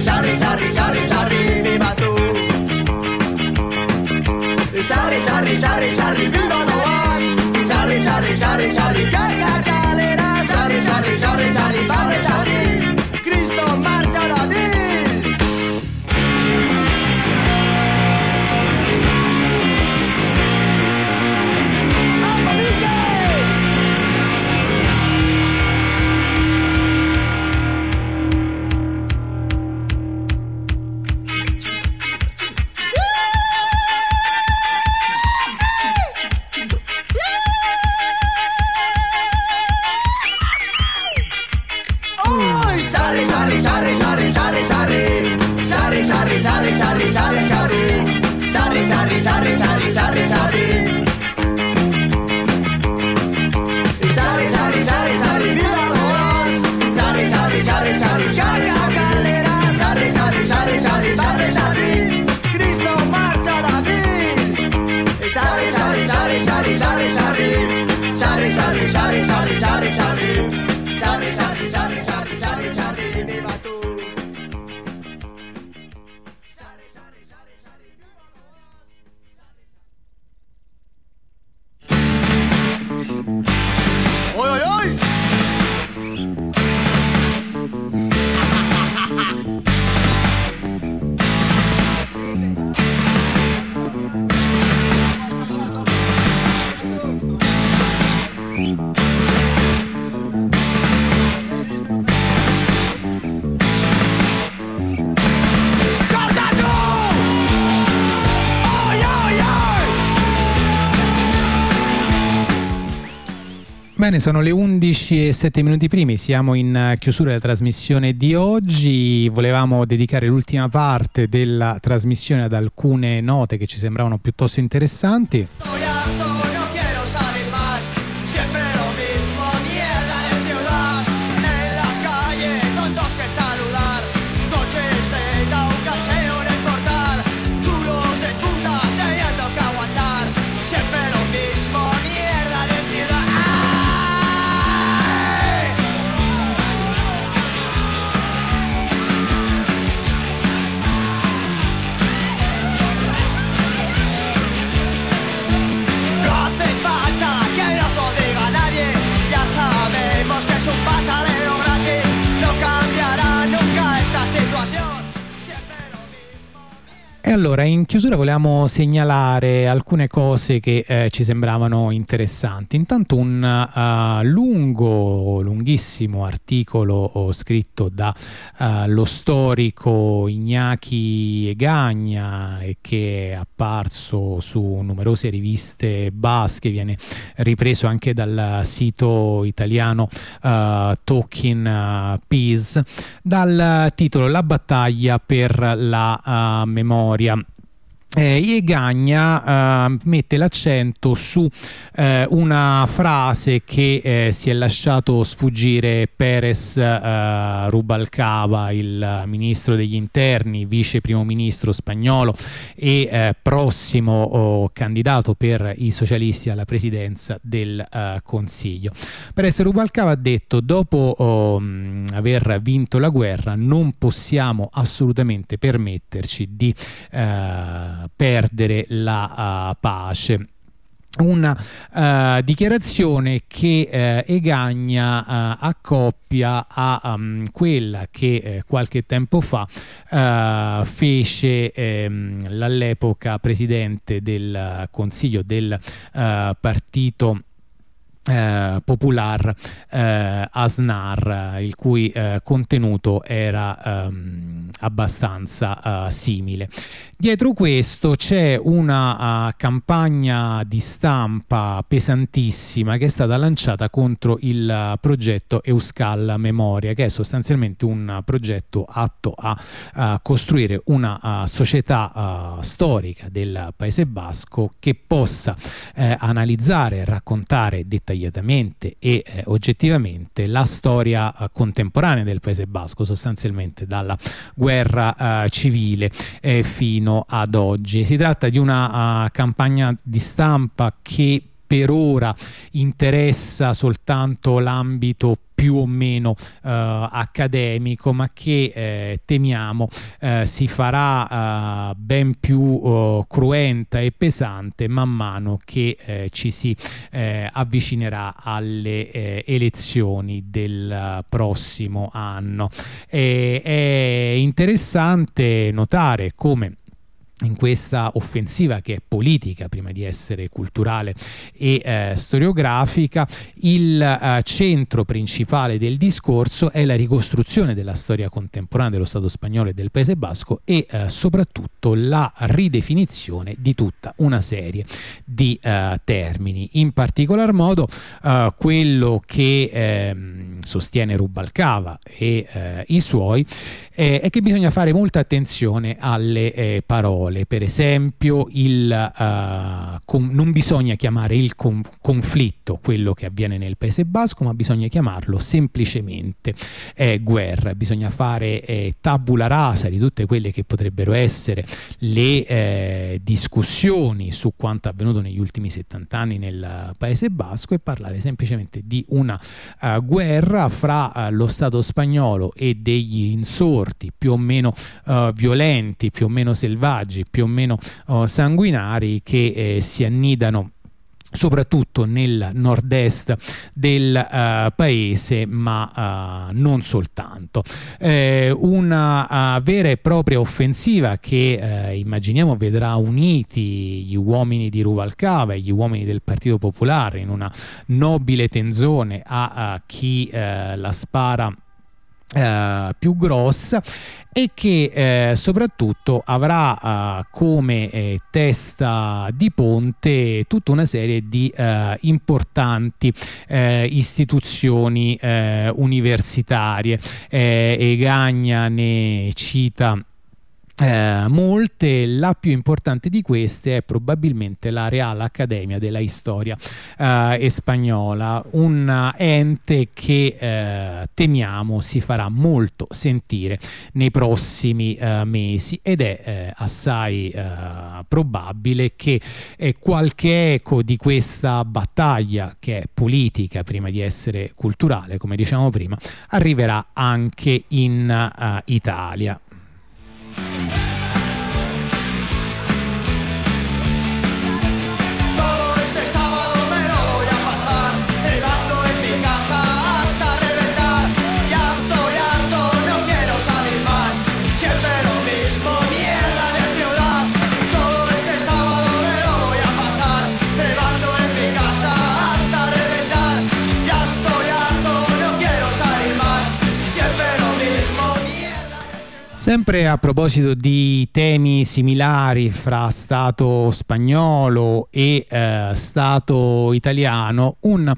Sarris arris arris arris batu Sarris arris arris arris basagar Sarris arris arris arris Bene, sono le 11 e 7 minuti primi, siamo in chiusura della trasmissione di oggi. Volevamo dedicare l'ultima parte della trasmissione ad alcune note che ci sembravano piuttosto interessanti. E allora in chiusura volevamo segnalare alcune cose che eh, ci sembravano interessanti. Intanto un uh, lungo, lunghissimo articolo scritto da uh, lo storico Ignaki Egagna e che è apparso su numerose riviste basche, viene ripreso anche dal sito italiano uh, Talking Peace, dal titolo La battaglia per la memoria eh, Iegagna eh, mette l'accento su eh, una frase che eh, si è lasciato sfuggire Perez eh, Rubalcava, il ministro degli interni, vice primo ministro spagnolo e eh, prossimo oh, candidato per i socialisti alla presidenza del Consiglio. Perez Rubalcava ha detto dopo oh, aver vinto la guerra non possiamo assolutamente permetterci di perdere la uh, pace. Una uh, dichiarazione che uh, Egagna uh, accoppia a um, quella che qualche tempo fa fece um, l'all'epoca presidente del Consiglio del Partito eh, Popular eh, Asnar, il cui eh, contenuto era ehm, abbastanza eh, simile. Dietro questo c'è una uh, campagna di stampa pesantissima che è stata lanciata contro il uh, progetto Euskal Memoria, che è sostanzialmente un uh, progetto atto a costruire una società storica del Paese Basco che possa eh, analizzare, raccontare dettagliatamente e eh, oggettivamente la storia contemporanea del Paese Basco, sostanzialmente dalla guerra civile eh, fino ad oggi. Si tratta di una uh, campagna di stampa che per ora interessa soltanto l'ambito più o meno uh, accademico, ma che eh, temiamo uh, si farà uh, ben più cruenta e pesante man mano che eh, ci si eh, avvicinerà alle elezioni del prossimo anno. È interessante notare come in questa offensiva che è politica prima di essere culturale e eh, storiografica, il eh, centro principale del discorso è la ricostruzione della storia contemporanea dello Stato spagnolo e del Paese Basco e eh, soprattutto la ridefinizione di tutta una serie di eh, termini. In particolar modo eh, quello che ehm, sostiene Rubalcava e eh, i suoi è che bisogna fare molta attenzione alle parole parole, per esempio il, uh, non bisogna chiamare il conflitto quello che avviene nel Paese Basco, ma bisogna chiamarlo semplicemente eh, guerra, bisogna fare eh, tabula rasa di tutte quelle che potrebbero essere le eh, discussioni su quanto avvenuto negli ultimi 70 anni nel Paese Basco e parlare semplicemente di una uh, guerra fra uh, lo Stato spagnolo e degli insorti più o meno violenti, più o meno selvaggi più o meno oh, sanguinari che eh, si annidano soprattutto nel nord-est del uh, paese ma uh, non soltanto. Eh, una uh, vera e propria offensiva che immaginiamo vedrà uniti gli uomini di Ruvalcava e gli uomini del Partito Popolare in una nobile tenzone a, a chi la spara Uh, più grossa e che eh, soprattutto avrà uh, come eh, testa di ponte tutta una serie di uh, importanti istituzioni universitarie. Egagna ne cita eh, molte, la più importante di queste è probabilmente la Real Accademia della Storia eh, Spagnola, un ente che eh, temiamo si farà molto sentire nei prossimi eh, mesi ed è eh, assai eh, probabile che qualche eco di questa battaglia che è politica prima di essere culturale, come diciamo prima, arriverà anche in Italia. Sempre a proposito di temi similari fra Stato spagnolo e eh, Stato italiano, un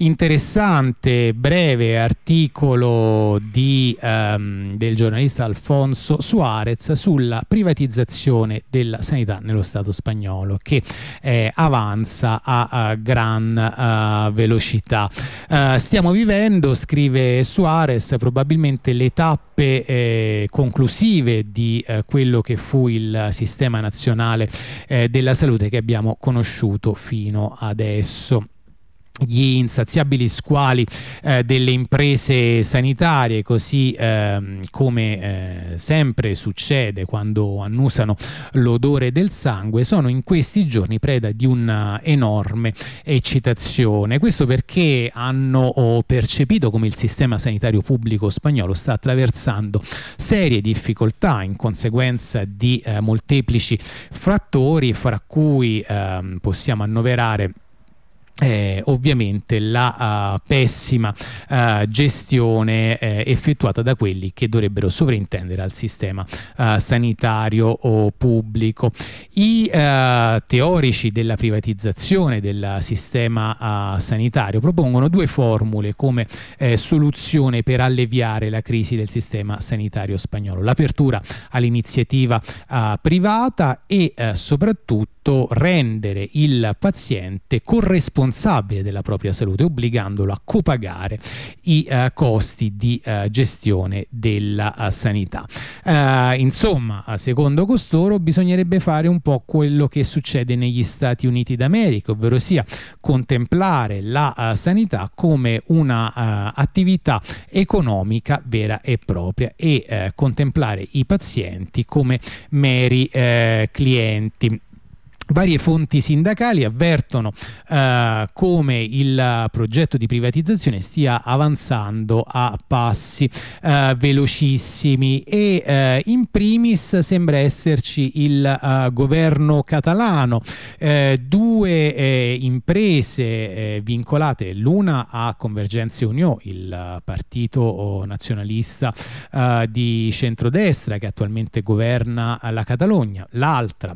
interessante breve articolo di, ehm, del giornalista Alfonso Suarez sulla privatizzazione della sanità nello Stato spagnolo che eh, avanza a, a gran uh, velocità. Uh, stiamo vivendo, scrive Suarez, probabilmente le tappe eh, conclusive di eh, quello che fu il sistema nazionale eh, della salute che abbiamo conosciuto fino adesso gli insaziabili squali eh, delle imprese sanitarie, così ehm, come eh, sempre succede quando annusano l'odore del sangue, sono in questi giorni preda di un'enorme eccitazione. Questo perché hanno percepito come il sistema sanitario pubblico spagnolo sta attraversando serie difficoltà in conseguenza di eh, molteplici fattori, fra cui ehm, possiamo annoverare eh, ovviamente la uh, pessima uh, gestione eh, effettuata da quelli che dovrebbero sovrintendere al sistema uh, sanitario pubblico. I teorici della privatizzazione del sistema sanitario propongono due formule come eh, soluzione per alleviare la crisi del sistema sanitario spagnolo, l'apertura all'iniziativa privata e soprattutto rendere il paziente corrispondente responsabile della propria salute, obbligandolo a copagare i uh, costi di uh, gestione della uh, sanità. insomma, secondo costoro, bisognerebbe fare un po' quello che succede negli Stati Uniti d'America, ovvero sia contemplare la sanità come una attività economica vera e propria e contemplare i pazienti come meri clienti. Varie fonti sindacali avvertono eh, come il progetto di privatizzazione stia avanzando a passi eh, velocissimi e eh, in primis sembra esserci il eh, governo catalano, eh, due eh, imprese vincolate, l'una a Convergenza Unió, il partito nazionalista di centrodestra che attualmente governa la Catalogna, l'altra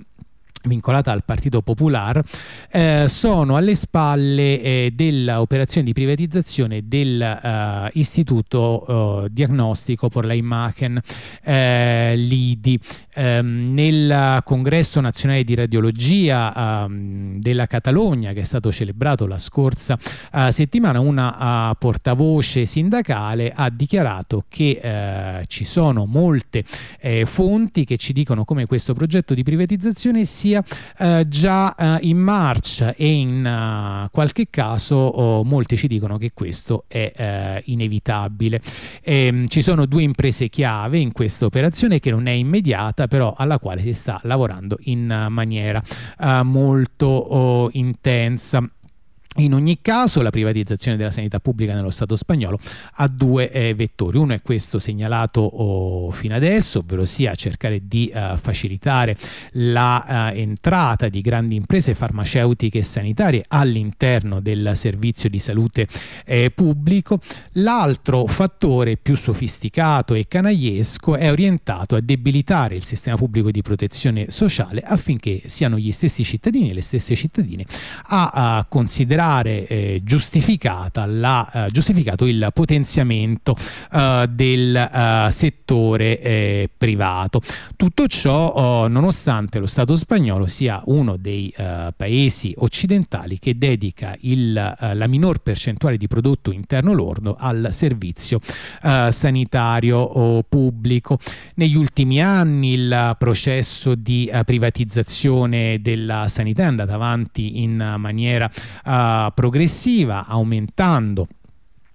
vincolata al Partito Popolare, eh, sono alle spalle eh, dell'operazione di privatizzazione dell'Istituto uh, uh, Diagnostico per la Imagen eh, l'IDI. Ehm, nel congresso nazionale di radiologia um, della Catalogna, che è stato celebrato la scorsa uh, settimana, una portavoce sindacale ha dichiarato che eh, ci sono molte eh, fonti che ci dicono come questo progetto di privatizzazione sia eh, già eh, in marcia e in qualche caso oh, molti ci dicono che questo è eh, inevitabile. Ehm, ci sono due imprese chiave in questa operazione che non è immediata però alla quale si sta lavorando in uh, maniera uh, molto oh, intensa. In ogni caso la privatizzazione della sanità pubblica nello Stato spagnolo ha due eh, vettori. Uno è questo segnalato oh, fino adesso, ovvero sia cercare di uh, facilitare l'entrata uh, di grandi imprese farmaceutiche e sanitarie all'interno del servizio di salute eh, pubblico. L'altro fattore più sofisticato e canagliesco è orientato a debilitare il sistema pubblico di protezione sociale affinché siano gli stessi cittadini e le stesse cittadine a, a considerare considerare eh, la, eh, giustificato il potenziamento eh, del eh, settore eh, privato. Tutto ciò oh, nonostante lo Stato spagnolo sia uno dei paesi occidentali che dedica il, la minor percentuale di prodotto interno lordo al servizio sanitario pubblico. Negli ultimi anni il processo di privatizzazione della sanità è andato avanti in maniera uh, progressiva aumentando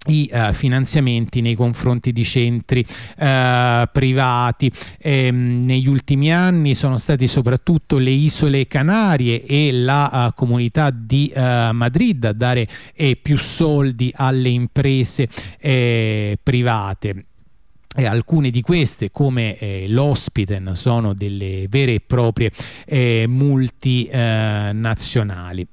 i uh, finanziamenti nei confronti di centri uh, privati. E, ehm, negli ultimi anni sono stati soprattutto le isole Canarie e la uh, comunità di Madrid a dare eh, più soldi alle imprese eh, private. E alcune di queste, come eh, l'Ospiten, sono delle vere e proprie multinazionali.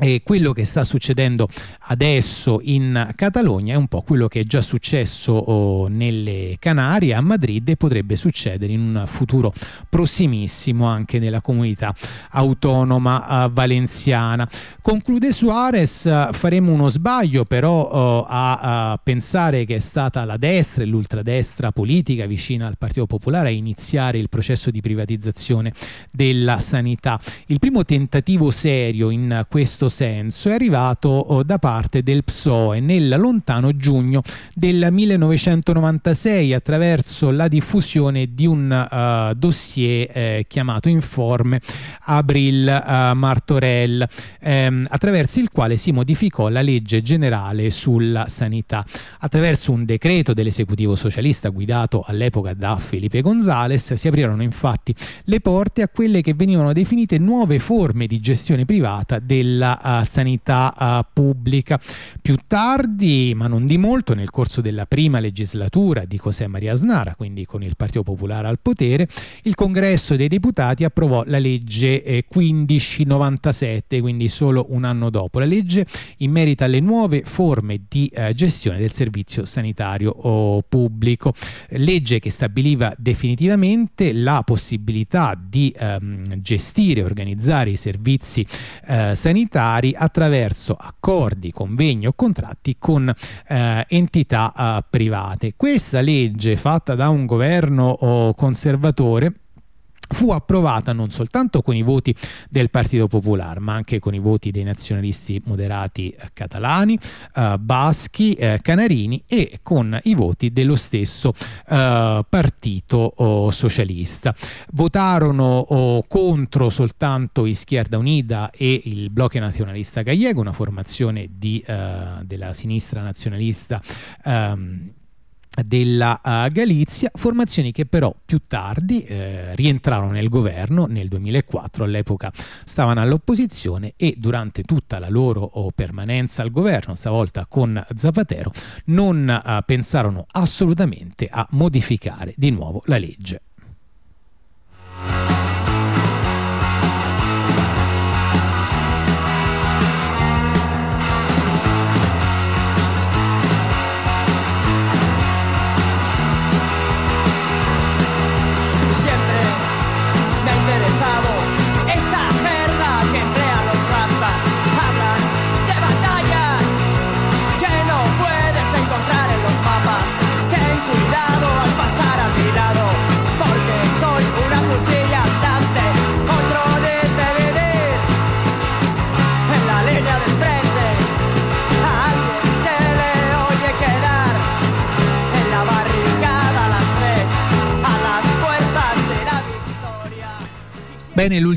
E quello che sta succedendo adesso in Catalogna è un po' quello che è già successo oh, nelle Canarie, a Madrid e potrebbe succedere in un futuro prossimissimo anche nella comunità autonoma uh, valenziana. Conclude Suarez, faremo uno sbaglio però uh, a pensare che è stata la destra e l'ultradestra politica vicina al Partito Popolare a iniziare il processo di privatizzazione della sanità. Il primo tentativo serio in questo questo senso. È arrivato oh, da parte del PSOE nel lontano giugno del 1996 attraverso la diffusione di un uh, dossier eh, chiamato Informe Abril uh, Martorell ehm, attraverso il quale si modificò la legge generale sulla sanità. Attraverso un decreto dell'esecutivo socialista guidato all'epoca da Felipe González si aprirono infatti le porte a quelle che venivano definite nuove forme di gestione privata della uh, sanità uh, pubblica. Più tardi, ma non di molto, nel corso della prima legislatura di José María Snara, quindi con il Partito Popolare al potere, il Congresso dei Deputati approvò la legge eh, 1597, quindi solo un anno dopo. La legge in merito alle nuove forme di eh, gestione del servizio sanitario pubblico, legge che stabiliva definitivamente la possibilità di ehm, gestire e organizzare i servizi eh, sanitari sanitari attraverso accordi, convegni o contratti con eh, entità eh, private. Questa legge fatta da un governo oh, conservatore fu approvata non soltanto con i voti del Partito Popolare, ma anche con i voti dei nazionalisti moderati eh, catalani, eh, baschi, eh, canarini e con i voti dello stesso eh, Partito oh, Socialista. Votarono oh, contro soltanto Izquierda Unida e il Blocco Nazionalista Gallego, una formazione di, eh, della sinistra nazionalista ehm, della uh, Galizia, formazioni che però più tardi eh, rientrarono nel governo nel 2004, all'epoca stavano all'opposizione e durante tutta la loro oh, permanenza al governo, stavolta con Zapatero, non uh, pensarono assolutamente a modificare di nuovo la legge.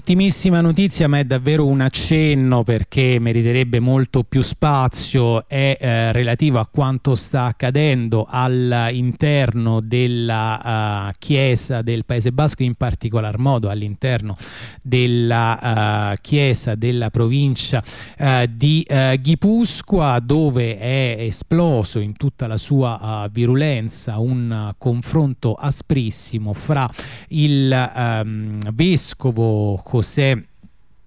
Bene, l'ultimissima notizia, ma è davvero un accenno perché meriterebbe molto più spazio, è eh, relativo a quanto sta accadendo all'interno della uh, Chiesa del Paese Basco, in particolar modo all'interno della uh, Chiesa della provincia uh, di Ghipuscoa, dove è esploso in tutta la sua virulenza un confronto asprissimo fra il um, vescovo José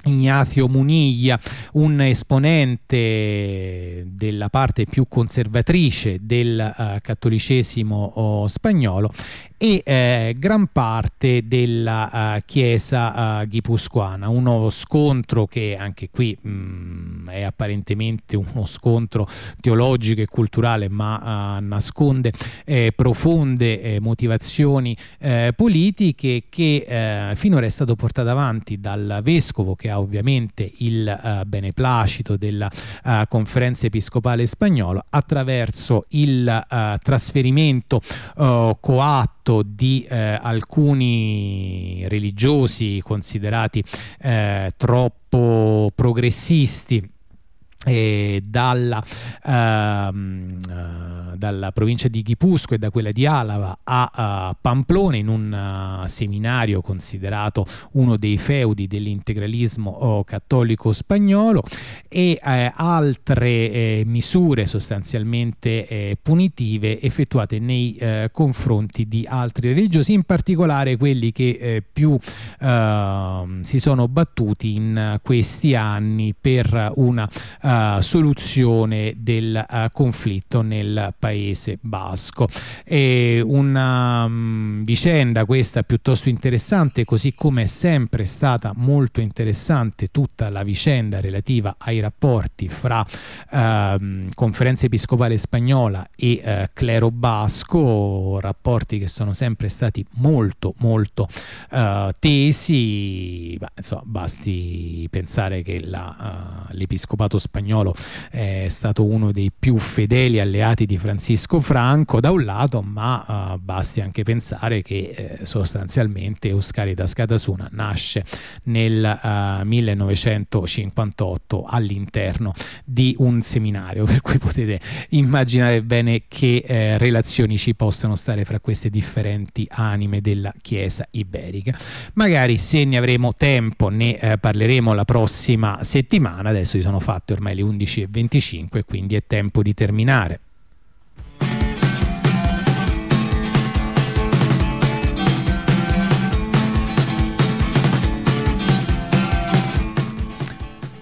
Ignazio Muniglia, un esponente della parte più conservatrice del uh, cattolicesimo oh, spagnolo e eh, gran parte della uh, chiesa uh, ghipuscoana. Uno scontro che anche qui mh, mm, è apparentemente uno scontro teologico e culturale, ma uh, nasconde eh, profonde eh, motivazioni eh, politiche che eh, finora è stato portato avanti dal vescovo che ha ovviamente il beneplacito della conferenza episcopale spagnola attraverso il trasferimento coatto fatto di eh, alcuni religiosi considerati eh, troppo progressisti eh, dalla, ehm, eh, dalla, provincia di Ghipusco e da quella di Alava a, uh, Pamplona in un uh, seminario considerato uno dei feudi dell'integralismo cattolico spagnolo e eh, altre eh, misure sostanzialmente eh, punitive effettuate nei eh, confronti di altri religiosi, in particolare quelli che più ehm, si sono battuti in questi anni per una uh, soluzione del uh, conflitto nel paese basco. È una um, vicenda questa piuttosto interessante, così come è sempre stata molto interessante tutta la vicenda relativa ai rapporti fra uh, conferenza episcopale spagnola e uh, clero basco, rapporti che sono sempre stati molto molto uh, tesi, Beh, insomma, basti pensare che l'episcopato spagnolo spagnolo è stato uno dei più fedeli alleati di Francisco Franco da un lato, ma uh, basti anche pensare che eh, sostanzialmente Euscaritas Catasuna nasce nel uh, eh, 1958 all'interno di un seminario, <laughs> per cui potete immaginare bene che eh, relazioni ci possano stare fra queste differenti anime della Chiesa iberica. Magari se ne avremo tempo ne eh, parleremo la prossima settimana, adesso si sono fatte ormai le 11.25 quindi è tempo di terminare.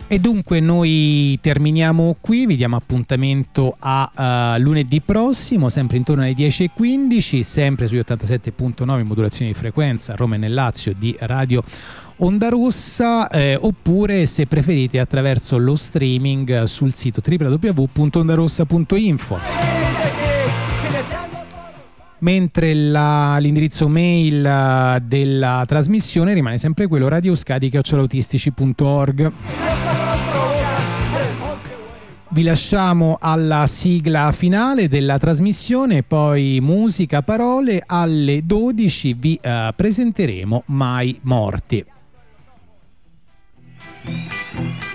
E dunque noi terminiamo qui, vi diamo appuntamento a uh, lunedì prossimo, sempre intorno alle 10.15, sempre sugli 87.9 modulazione di frequenza Roma e nel Lazio di Radio Onda Rossa eh, oppure se preferite attraverso lo streaming sul sito www.ondarossa.info mentre la, l'indirizzo mail eh, della trasmissione rimane sempre quello radioscadi.org vi lasciamo alla sigla finale della trasmissione, poi musica, parole, alle 12 vi uh, presenteremo Mai Morti. Música